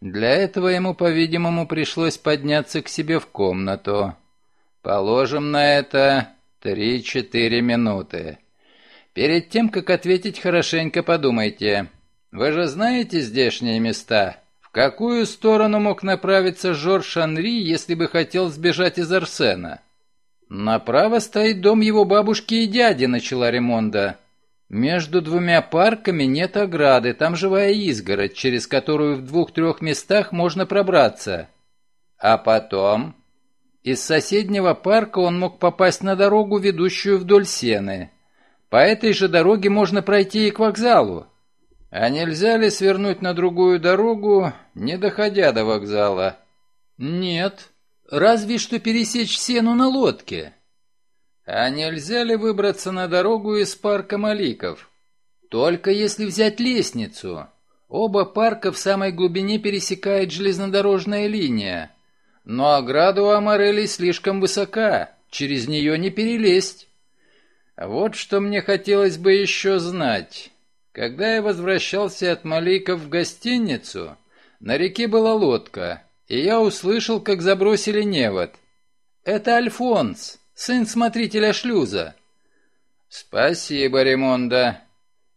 Для этого ему, по-видимому, пришлось подняться к себе в комнату. Положим на это 3-4 минуты. Перед тем, как ответить, хорошенько подумайте. Вы же знаете здешние места? В какую сторону мог направиться Жорж Анри, если бы хотел сбежать из Арсена? Направо стоит дом его бабушки и дяди, начала Ремонда. Между двумя парками нет ограды, там живая изгородь, через которую в двух-трех местах можно пробраться. А потом... Из соседнего парка он мог попасть на дорогу, ведущую вдоль сены. По этой же дороге можно пройти и к вокзалу. А нельзя ли свернуть на другую дорогу, не доходя до вокзала? Нет. Разве что пересечь сену на лодке. А нельзя ли выбраться на дорогу из парка Маликов? Только если взять лестницу. Оба парка в самой глубине пересекает железнодорожная линия. Но ограду у Амарели слишком высока, через нее не перелезть. А вот что мне хотелось бы еще знать. Когда я возвращался от Малейка в гостиницу, на реке была лодка, и я услышал, как забросили невод. Это Альфонс, сын смотрителя шлюза. Спасибо, Ремонда.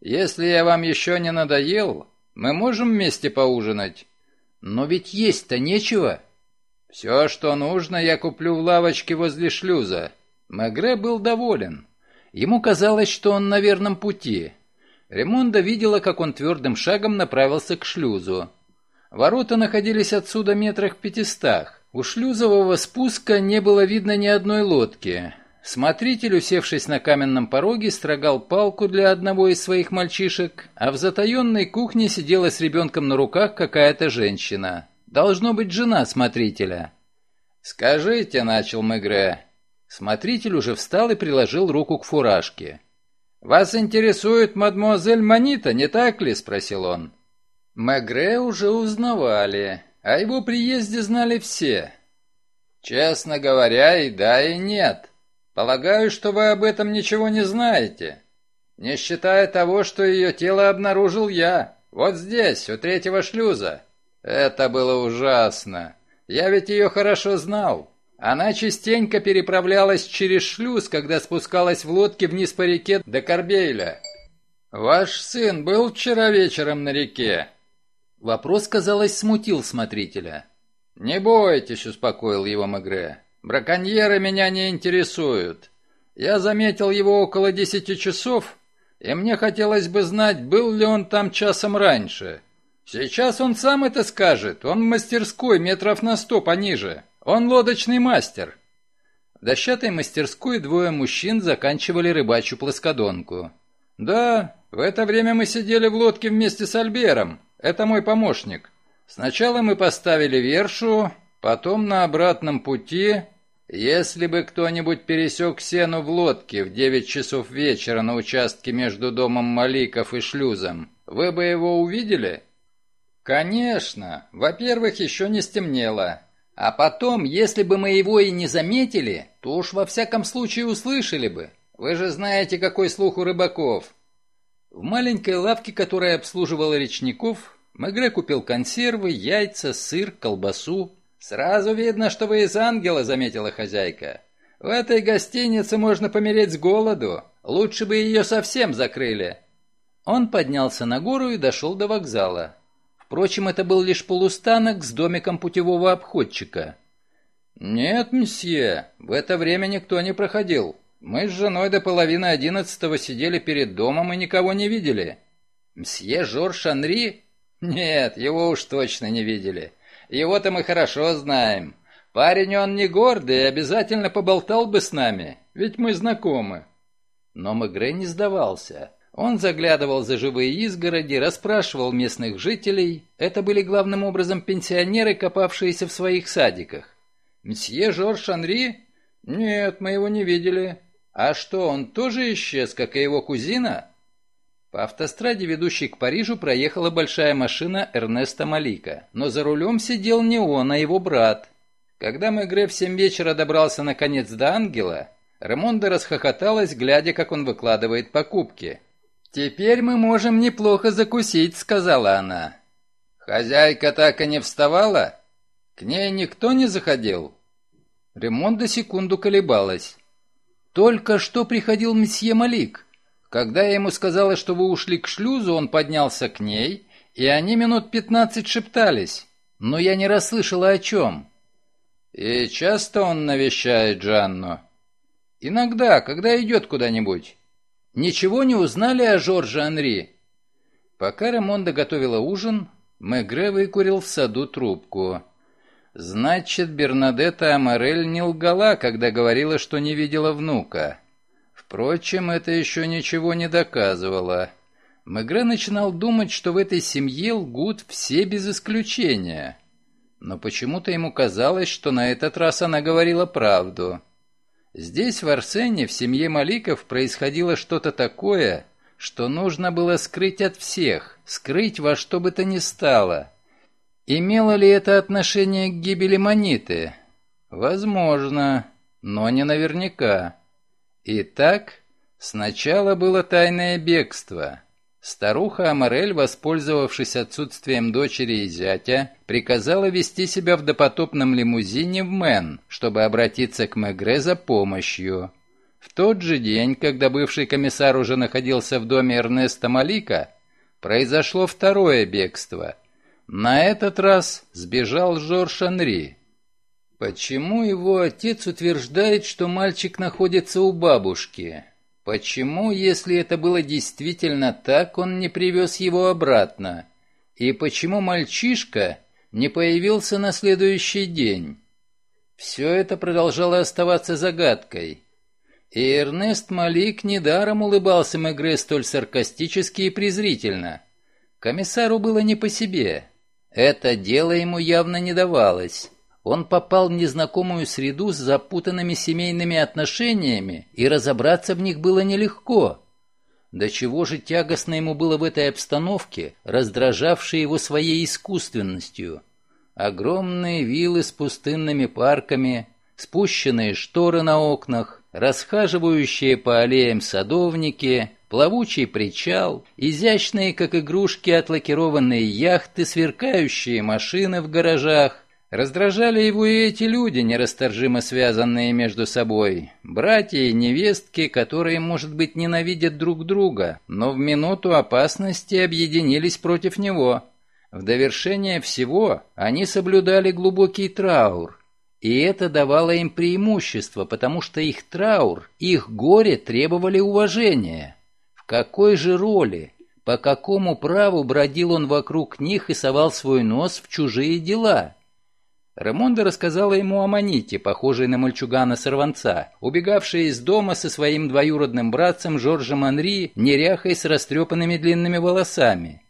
Если я вам еще не надоел, мы можем вместе поужинать. Но ведь есть-то нечего. Все, что нужно, я куплю в лавочке возле шлюза. Мегре был доволен. Ему казалось, что он на верном пути. Ремонда видела, как он твердым шагом направился к шлюзу. Ворота находились отсюда метрах в пятистах. У шлюзового спуска не было видно ни одной лодки. Смотритель, усевшись на каменном пороге, строгал палку для одного из своих мальчишек, а в затаенной кухне сидела с ребенком на руках какая-то женщина. Должно быть жена смотрителя. «Скажите», — начал Мегре, Смотритель уже встал и приложил руку к фуражке. «Вас интересует мадмуазель Манита, не так ли?» — спросил он. Мегре уже узнавали, о его приезде знали все. «Честно говоря, и да, и нет. Полагаю, что вы об этом ничего не знаете. Не считая того, что ее тело обнаружил я, вот здесь, у третьего шлюза. Это было ужасно. Я ведь ее хорошо знал». Она частенько переправлялась через шлюз, когда спускалась в лодке вниз по реке до Корбейля. «Ваш сын был вчера вечером на реке?» Вопрос, казалось, смутил смотрителя. «Не бойтесь», — успокоил его Мегре. «Браконьеры меня не интересуют. Я заметил его около десяти часов, и мне хотелось бы знать, был ли он там часом раньше. Сейчас он сам это скажет, он в мастерской метров на сто пониже». Он лодочный мастер. В дощатой мастерской двое мужчин заканчивали рыбачью плоскодонку. Да, в это время мы сидели в лодке вместе с Альбером. Это мой помощник. Сначала мы поставили вершу, потом на обратном пути если бы кто-нибудь пересек сену в лодке в девять часов вечера на участке между домом Маликов и шлюзом, вы бы его увидели? Конечно. Во-первых, еще не стемнело. А потом, если бы мы его и не заметили, то уж во всяком случае услышали бы. Вы же знаете, какой слух у рыбаков. В маленькой лавке, которая обслуживала речников, Мегре купил консервы, яйца, сыр, колбасу. «Сразу видно, что вы из ангела», — заметила хозяйка. «В этой гостинице можно помереть с голоду. Лучше бы ее совсем закрыли». Он поднялся на гору и дошел до вокзала. Впрочем, это был лишь полустанок с домиком путевого обходчика. «Нет, мсье, в это время никто не проходил. Мы с женой до половины одиннадцатого сидели перед домом и никого не видели». «Мсье Жорж Анри?» «Нет, его уж точно не видели. Его-то мы хорошо знаем. Парень он не гордый и обязательно поболтал бы с нами, ведь мы знакомы». Но Мегре не сдавался. Он заглядывал за живые изгороди, расспрашивал местных жителей. Это были главным образом пенсионеры, копавшиеся в своих садиках. «Мсье Жорж Анри?» «Нет, мы его не видели». «А что, он тоже исчез, как и его кузина?» По автостраде, ведущей к Парижу, проехала большая машина Эрнеста Малика. Но за рулем сидел не он, а его брат. Когда Мегре в семь вечера добрался наконец до Ангела, Ремонда расхохоталась, глядя, как он выкладывает покупки – «Теперь мы можем неплохо закусить», — сказала она. «Хозяйка так и не вставала? К ней никто не заходил?» Ремонда секунду колебалась. «Только что приходил месье Малик. Когда я ему сказала, что вы ушли к шлюзу, он поднялся к ней, и они минут пятнадцать шептались, но я не расслышала о чем». «И часто он навещает Жанну?» «Иногда, когда идет куда-нибудь». Ничего не узнали о Жорже Анри?» Пока Рамонда готовила ужин, Мегре выкурил в саду трубку. «Значит, Бернадетта Аморель не лгала, когда говорила, что не видела внука. Впрочем, это еще ничего не доказывало». Мегре начинал думать, что в этой семье лгут все без исключения. Но почему-то ему казалось, что на этот раз она говорила правду. Здесь, в Арсене, в семье Маликов происходило что-то такое, что нужно было скрыть от всех, скрыть во что бы то ни стало. Имело ли это отношение к гибели Маниты? Возможно, но не наверняка. Итак, сначала было тайное бегство. Старуха Аморель, воспользовавшись отсутствием дочери и зятя, приказала вести себя в допотопном лимузине в Мэн, чтобы обратиться к Мегре за помощью. В тот же день, когда бывший комиссар уже находился в доме Эрнеста Малика, произошло второе бегство. На этот раз сбежал Жорж Анри. Почему его отец утверждает, что мальчик находится у бабушки? Почему, если это было действительно так, он не привез его обратно? И почему мальчишка не появился на следующий день? Все это продолжало оставаться загадкой. И Эрнест Малик недаром улыбался Мегре столь саркастически и презрительно. Комиссару было не по себе. Это дело ему явно не давалось. Он попал в незнакомую среду с запутанными семейными отношениями, и разобраться в них было нелегко. До чего же тягостно ему было в этой обстановке, раздражавшей его своей искусственностью. Огромные виллы с пустынными парками, спущенные шторы на окнах, расхаживающие по аллеям садовники, плавучий причал, изящные, как игрушки, отлакированные яхты, сверкающие машины в гаражах, Раздражали его и эти люди, нерасторжимо связанные между собой, братья и невестки, которые, может быть, ненавидят друг друга, но в минуту опасности объединились против него. В довершение всего они соблюдали глубокий траур, и это давало им преимущество, потому что их траур, их горе требовали уважения. В какой же роли, по какому праву бродил он вокруг них и совал свой нос в чужие дела?» Ремонда рассказала ему о Манике, похожей на мальчугана-сорванца, убегавшей из дома со своим двоюродным братцем Жоржем Анри, неряхой с растрепанными длинными волосами.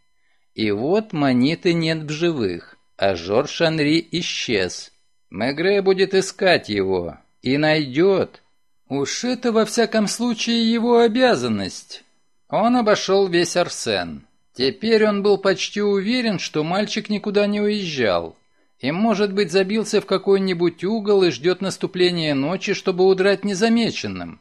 И вот Маниты нет в живых, а Жорж Анри исчез. Мегре будет искать его. И найдет. Уж это, во всяком случае, его обязанность. Он обошел весь Арсен. Теперь он был почти уверен, что мальчик никуда не уезжал и, может быть, забился в какой-нибудь угол и ждет наступления ночи, чтобы удрать незамеченным.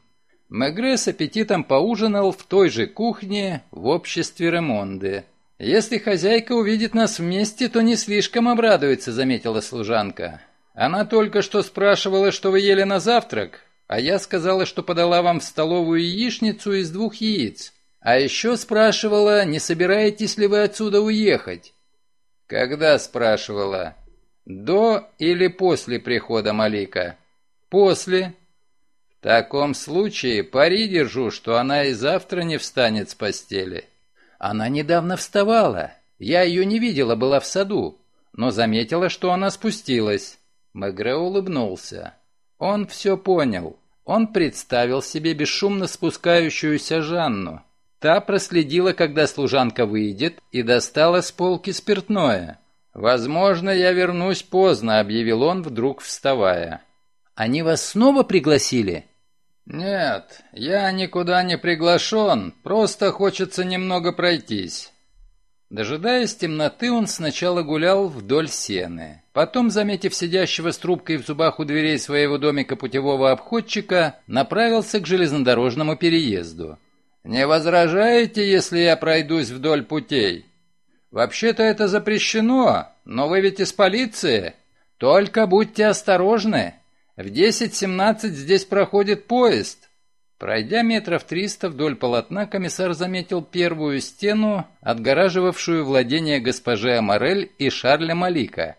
Мегре с аппетитом поужинал в той же кухне в обществе Ремонды. «Если хозяйка увидит нас вместе, то не слишком обрадуется», — заметила служанка. «Она только что спрашивала, что вы ели на завтрак, а я сказала, что подала вам в столовую яичницу из двух яиц. А еще спрашивала, не собираетесь ли вы отсюда уехать». «Когда?» — спрашивала. До или после прихода Малика? После. В таком случае пари держу, что она и завтра не встанет с постели. Она недавно вставала. Я ее не видела, была в саду, но заметила, что она спустилась. Мегре улыбнулся. Он все понял. Он представил себе бесшумно спускающуюся Жанну. Та проследила, когда служанка выйдет, и достала с полки спиртное. «Возможно, я вернусь поздно», — объявил он, вдруг вставая. «Они вас снова пригласили?» «Нет, я никуда не приглашен, просто хочется немного пройтись». Дожидаясь темноты, он сначала гулял вдоль сены. Потом, заметив сидящего с трубкой в зубах у дверей своего домика путевого обходчика, направился к железнодорожному переезду. «Не возражаете, если я пройдусь вдоль путей?» «Вообще-то это запрещено, но вы ведь из полиции. Только будьте осторожны. В 10.17 здесь проходит поезд». Пройдя метров триста вдоль полотна, комиссар заметил первую стену, отгораживавшую владение госпожи Аморель и Шарля Малика.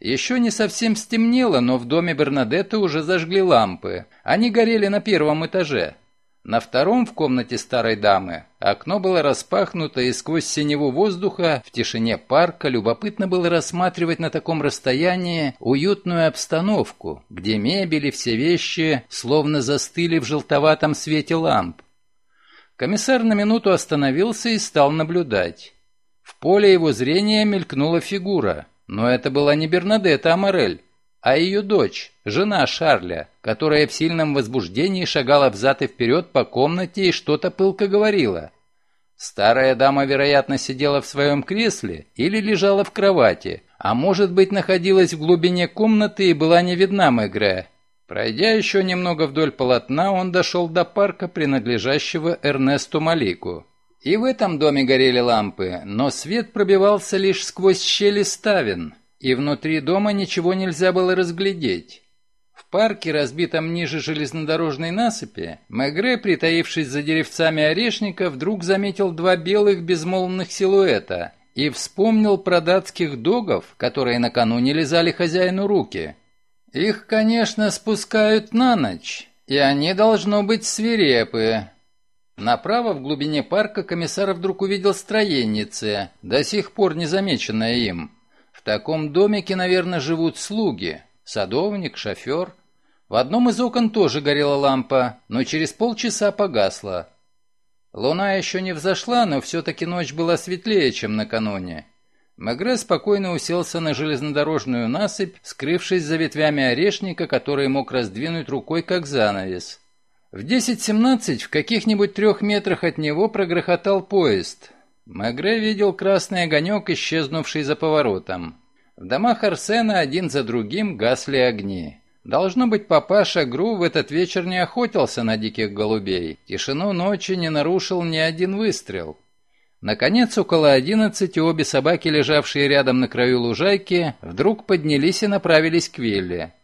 Еще не совсем стемнело, но в доме Бернадетты уже зажгли лампы. Они горели на первом этаже. На втором в комнате старой дамы окно было распахнуто, и сквозь синеву воздуха в тишине парка любопытно было рассматривать на таком расстоянии уютную обстановку, где мебель и все вещи словно застыли в желтоватом свете ламп. Комиссар на минуту остановился и стал наблюдать. В поле его зрения мелькнула фигура, но это была не Бернадетта а Морель а ее дочь, жена Шарля, которая в сильном возбуждении шагала взад и вперед по комнате и что-то пылко говорила. Старая дама, вероятно, сидела в своем кресле или лежала в кровати, а может быть находилась в глубине комнаты и была не видна Мегре. Пройдя еще немного вдоль полотна, он дошел до парка, принадлежащего Эрнесту Малику. И в этом доме горели лампы, но свет пробивался лишь сквозь щели ставен – и внутри дома ничего нельзя было разглядеть. В парке, разбитом ниже железнодорожной насыпи, Мегре, притаившись за деревцами орешника, вдруг заметил два белых безмолвных силуэта и вспомнил про датских догов, которые накануне лизали хозяину руки. «Их, конечно, спускают на ночь, и они, должно быть, свирепы», Направо, в глубине парка, комиссар вдруг увидел строенницы, до сих пор незамеченное им. В таком домике, наверное, живут слуги, садовник, шофер. В одном из окон тоже горела лампа, но через полчаса погасла. Луна еще не взошла, но все-таки ночь была светлее, чем накануне. Мегре спокойно уселся на железнодорожную насыпь, скрывшись за ветвями орешника, который мог раздвинуть рукой как занавес. В 10.17 в каких-нибудь трех метрах от него прогрохотал поезд. Магре видел красный огонек, исчезнувший за поворотом. В домах Арсена один за другим гасли огни. Должно быть, папаша Гру в этот вечер не охотился на диких голубей. Тишину ночи не нарушил ни один выстрел. Наконец, около одиннадцати обе собаки, лежавшие рядом на краю лужайки, вдруг поднялись и направились к Вилле.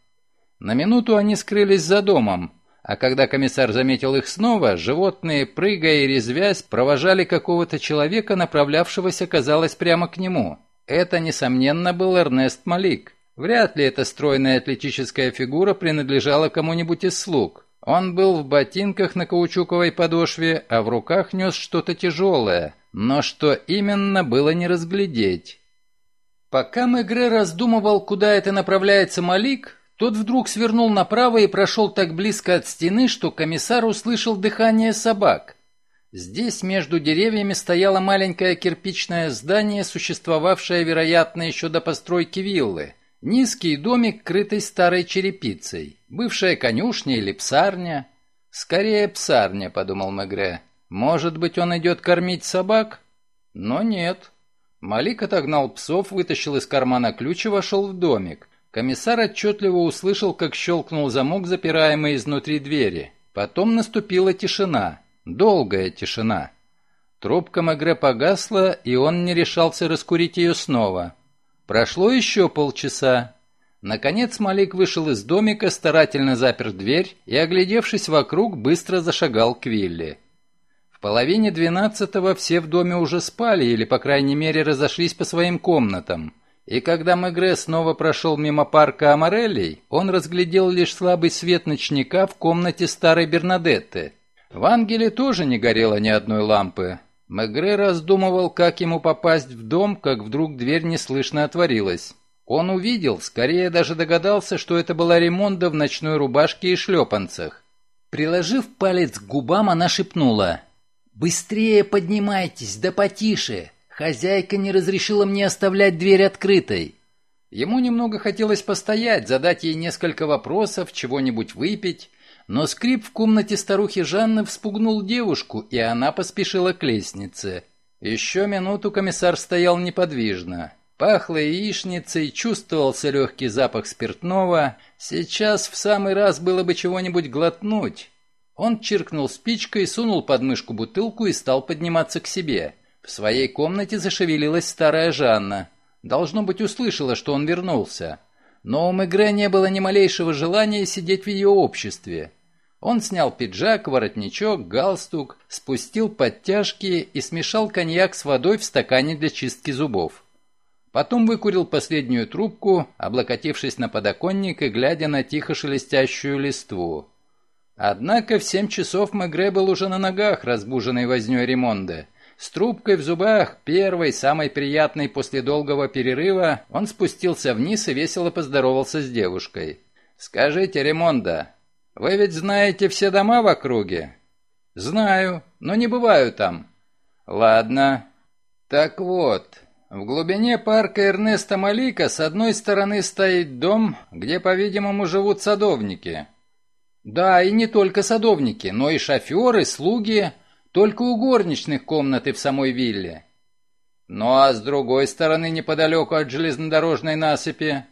На минуту они скрылись за домом, а когда комиссар заметил их снова, животные, прыгая и резвясь, провожали какого-то человека, направлявшегося, казалось, прямо к нему. Это, несомненно, был Эрнест Малик. Вряд ли эта стройная атлетическая фигура принадлежала кому-нибудь из слуг. Он был в ботинках на каучуковой подошве, а в руках нес что-то тяжелое, но что именно было не разглядеть. Пока Мегре раздумывал, куда это направляется Малик, тот вдруг свернул направо и прошел так близко от стены, что комиссар услышал дыхание собак. Здесь между деревьями стояло маленькое кирпичное здание, существовавшее, вероятно, еще до постройки виллы. Низкий домик, крытый старой черепицей. Бывшая конюшня или псарня. «Скорее псарня», — подумал Мегре. «Может быть, он идет кормить собак?» Но нет. Малик отогнал псов, вытащил из кармана ключ и вошел в домик. Комиссар отчетливо услышал, как щелкнул замок, запираемый изнутри двери. Потом наступила тишина, долгая тишина. Трубка Магре погасла, и он не решался раскурить ее снова. Прошло еще полчаса. Наконец Малик вышел из домика, старательно запер дверь и, оглядевшись вокруг, быстро зашагал к вилле. В половине двенадцатого все в доме уже спали или, по крайней мере, разошлись по своим комнатам. И когда Мегре снова прошел мимо парка Амарелей, он разглядел лишь слабый свет ночника в комнате старой Бернадетты. В Ангеле тоже не горело ни одной лампы. Мегре раздумывал, как ему попасть в дом, как вдруг дверь неслышно отворилась. Он увидел, скорее даже догадался, что это была Ремонда в ночной рубашке и шлепанцах. Приложив палец к губам, она шепнула. «Быстрее поднимайтесь, да потише!» Хозяйка не разрешила мне оставлять дверь открытой. Ему немного хотелось постоять, задать ей несколько вопросов, чего-нибудь выпить, но скрип в комнате старухи Жанны вспугнул девушку, и она поспешила к лестнице. Еще минуту комиссар стоял неподвижно. Пахло яичницей, чувствовался легкий запах спиртного. Сейчас в самый раз было бы чего-нибудь глотнуть. Он чиркнул спичкой, сунул под мышку бутылку и стал подниматься к себе. В своей комнате зашевелилась старая Жанна. Должно быть, услышала, что он вернулся. Но у Мегре не было ни малейшего желания сидеть в ее обществе. Он снял пиджак, воротничок, галстук, спустил подтяжки и смешал коньяк с водой в стакане для чистки зубов. Потом выкурил последнюю трубку, облокотившись на подоконник и глядя на тихо шелестящую листву. Однако в семь часов Мегре был уже на ногах, разбуженный вознёй Ремонда, с трубкой в зубах, первой, самой приятной после долгого перерыва, он спустился вниз и весело поздоровался с девушкой. «Скажите, Ремонда, вы ведь знаете все дома в округе?» «Знаю, но не бываю там». «Ладно». «Так вот, в глубине парка Эрнеста Малика с одной стороны стоит дом, где, по-видимому, живут садовники». «Да, и не только садовники, но и шоферы, слуги, только у горничных комнаты в самой вилле. Ну а с другой стороны, неподалеку от железнодорожной насыпи,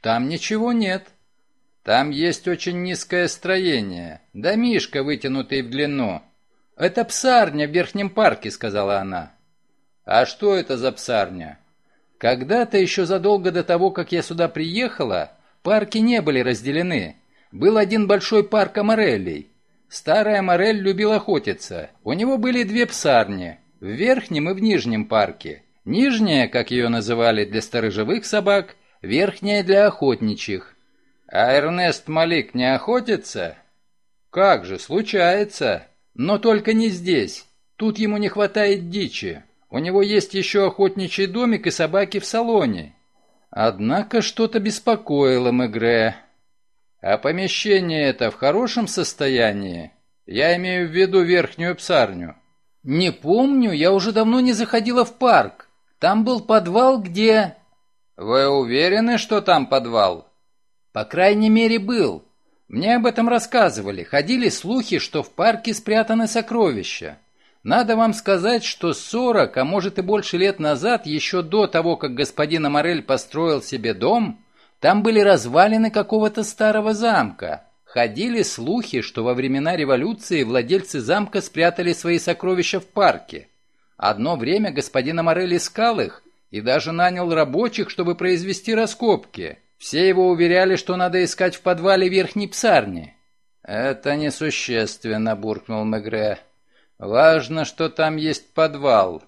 там ничего нет. Там есть очень низкое строение, домишко, вытянутый в длину. «Это псарня в Верхнем парке», — сказала она. «А что это за псарня?» «Когда-то, еще задолго до того, как я сюда приехала, парки не были разделены. Был один большой парк Аморелей, Старая Морель любил охотиться. У него были две псарни – в верхнем и в нижнем парке. Нижняя, как ее называли для сторожевых собак, верхняя для охотничьих. А Эрнест Малик не охотится? Как же, случается. Но только не здесь. Тут ему не хватает дичи. У него есть еще охотничий домик и собаки в салоне. Однако что-то беспокоило Мегре. А помещение это в хорошем состоянии? Я имею в виду верхнюю псарню. Не помню, я уже давно не заходила в парк. Там был подвал, где... Вы уверены, что там подвал? По крайней мере, был. Мне об этом рассказывали. Ходили слухи, что в парке спрятаны сокровища. Надо вам сказать, что 40, а может и больше лет назад, еще до того, как господин Аморель построил себе дом, там были развалины какого-то старого замка. Ходили слухи, что во времена революции владельцы замка спрятали свои сокровища в парке. Одно время господин Аморел искал их и даже нанял рабочих, чтобы произвести раскопки. Все его уверяли, что надо искать в подвале верхней псарни. «Это несущественно», — буркнул Мегре. «Важно, что там есть подвал.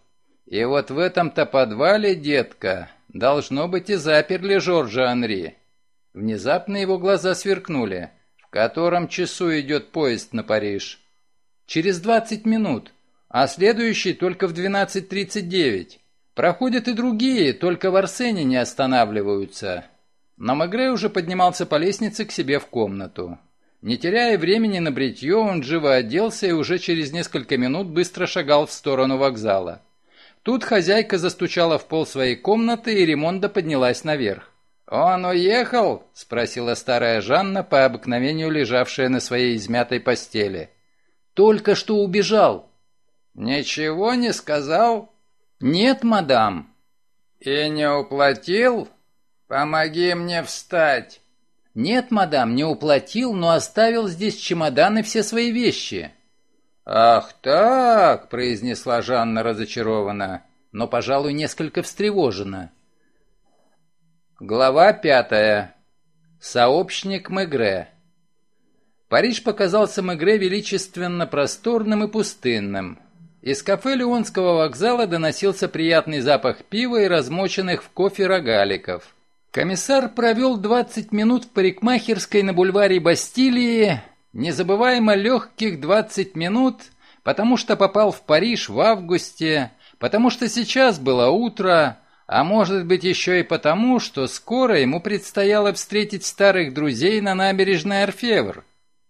И вот в этом-то подвале, детка, Должно быть, и заперли Жоржа Анри. Внезапно его глаза сверкнули. В котором часу идет поезд на Париж? Через 20 минут, а следующий только в 12.39. Проходят и другие, только в Арсене не останавливаются. Но Магре уже поднимался по лестнице к себе в комнату. Не теряя времени на бритье, он живо оделся и уже через несколько минут быстро шагал в сторону вокзала. Тут хозяйка застучала в пол своей комнаты, и Ремонда поднялась наверх. «Он уехал?» – спросила старая Жанна, по обыкновению лежавшая на своей измятой постели. «Только что убежал». «Ничего не сказал?» «Нет, мадам». «И не уплатил? Помоги мне встать». «Нет, мадам, не уплатил, но оставил здесь чемодан и все свои вещи». «Ах так!» — произнесла Жанна разочарованно, но, пожалуй, несколько встревожена. Глава пятая. Сообщник Мегре. Париж показался Мегре величественно просторным и пустынным. Из кафе Леонского вокзала доносился приятный запах пива и размоченных в кофе рогаликов. Комиссар провел 20 минут в парикмахерской на бульваре Бастилии, Незабываемо легких 20 минут, потому что попал в Париж в августе, потому что сейчас было утро, а может быть еще и потому, что скоро ему предстояло встретить старых друзей на набережной Орфевр.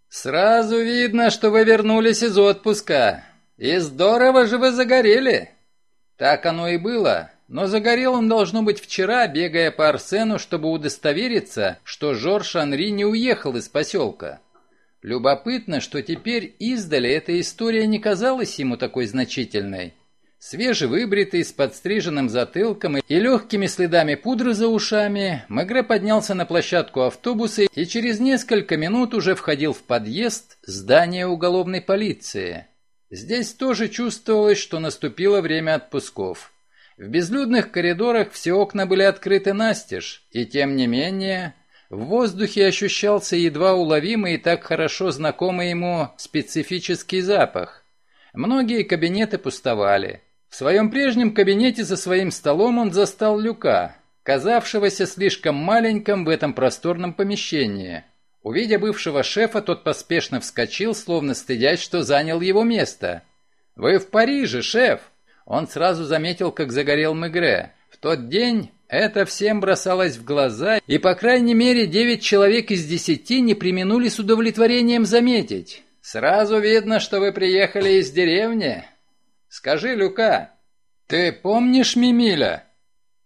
«Сразу видно, что вы вернулись из отпуска. И здорово же вы загорели!» Так оно и было, но загорел он, должно быть, вчера, бегая по Арсену, чтобы удостовериться, что Жорж Анри не уехал из поселка. Любопытно, что теперь издали эта история не казалась ему такой значительной. Свежевыбритый, с подстриженным затылком и легкими следами пудры за ушами, Мегре поднялся на площадку автобуса и через несколько минут уже входил в подъезд здания уголовной полиции. Здесь тоже чувствовалось, что наступило время отпусков. В безлюдных коридорах все окна были открыты настежь, и тем не менее в воздухе ощущался едва уловимый и так хорошо знакомый ему специфический запах. Многие кабинеты пустовали. В своем прежнем кабинете за своим столом он застал Люка, казавшегося слишком маленьким в этом просторном помещении. Увидя бывшего шефа, тот поспешно вскочил, словно стыдясь, что занял его место. «Вы в Париже, шеф!» Он сразу заметил, как загорел Мегре. «В тот день это всем бросалось в глаза, и по крайней мере девять человек из десяти не применули с удовлетворением заметить. «Сразу видно, что вы приехали из деревни. Скажи, Люка, ты помнишь Мимиля?»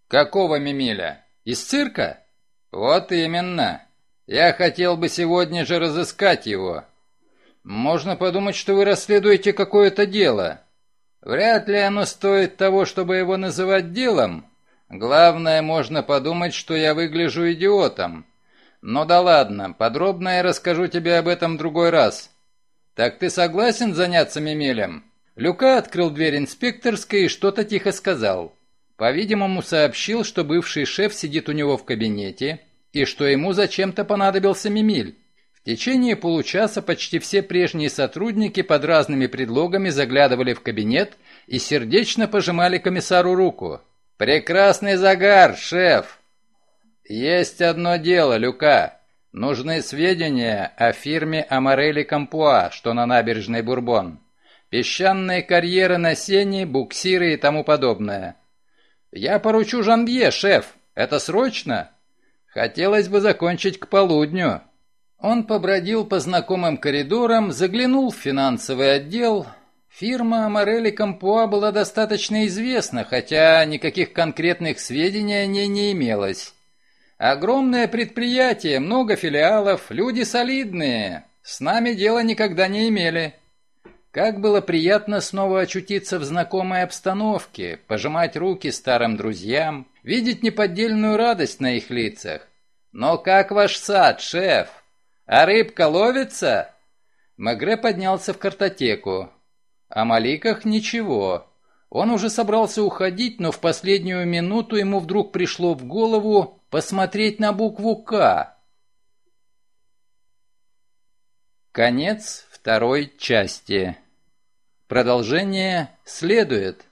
«Какого Мимиля? Из цирка?» «Вот именно. Я хотел бы сегодня же разыскать его. Можно подумать, что вы расследуете какое-то дело. Вряд ли оно стоит того, чтобы его называть делом, Главное, можно подумать, что я выгляжу идиотом. Но да ладно, подробно я расскажу тебе об этом другой раз. Так ты согласен заняться мемелем? Люка открыл дверь инспекторской и что-то тихо сказал. По-видимому, сообщил, что бывший шеф сидит у него в кабинете и что ему зачем-то понадобился мемель. В течение получаса почти все прежние сотрудники под разными предлогами заглядывали в кабинет и сердечно пожимали комиссару руку. «Прекрасный загар, шеф!» «Есть одно дело, Люка. Нужны сведения о фирме Амарели Кампуа, что на набережной Бурбон. Песчаные карьеры на сене, буксиры и тому подобное». «Я поручу Жанбье, шеф. Это срочно?» «Хотелось бы закончить к полудню». Он побродил по знакомым коридорам, заглянул в финансовый отдел, Фирма Морели Кампуа была достаточно известна, хотя никаких конкретных сведений о ней не имелось. Огромное предприятие, много филиалов, люди солидные. С нами дела никогда не имели. Как было приятно снова очутиться в знакомой обстановке, пожимать руки старым друзьям, видеть неподдельную радость на их лицах. Но как ваш сад, шеф? А рыбка ловится? Магре поднялся в картотеку. О Маликах ничего. Он уже собрался уходить, но в последнюю минуту ему вдруг пришло в голову посмотреть на букву «К». Конец второй части. Продолжение следует.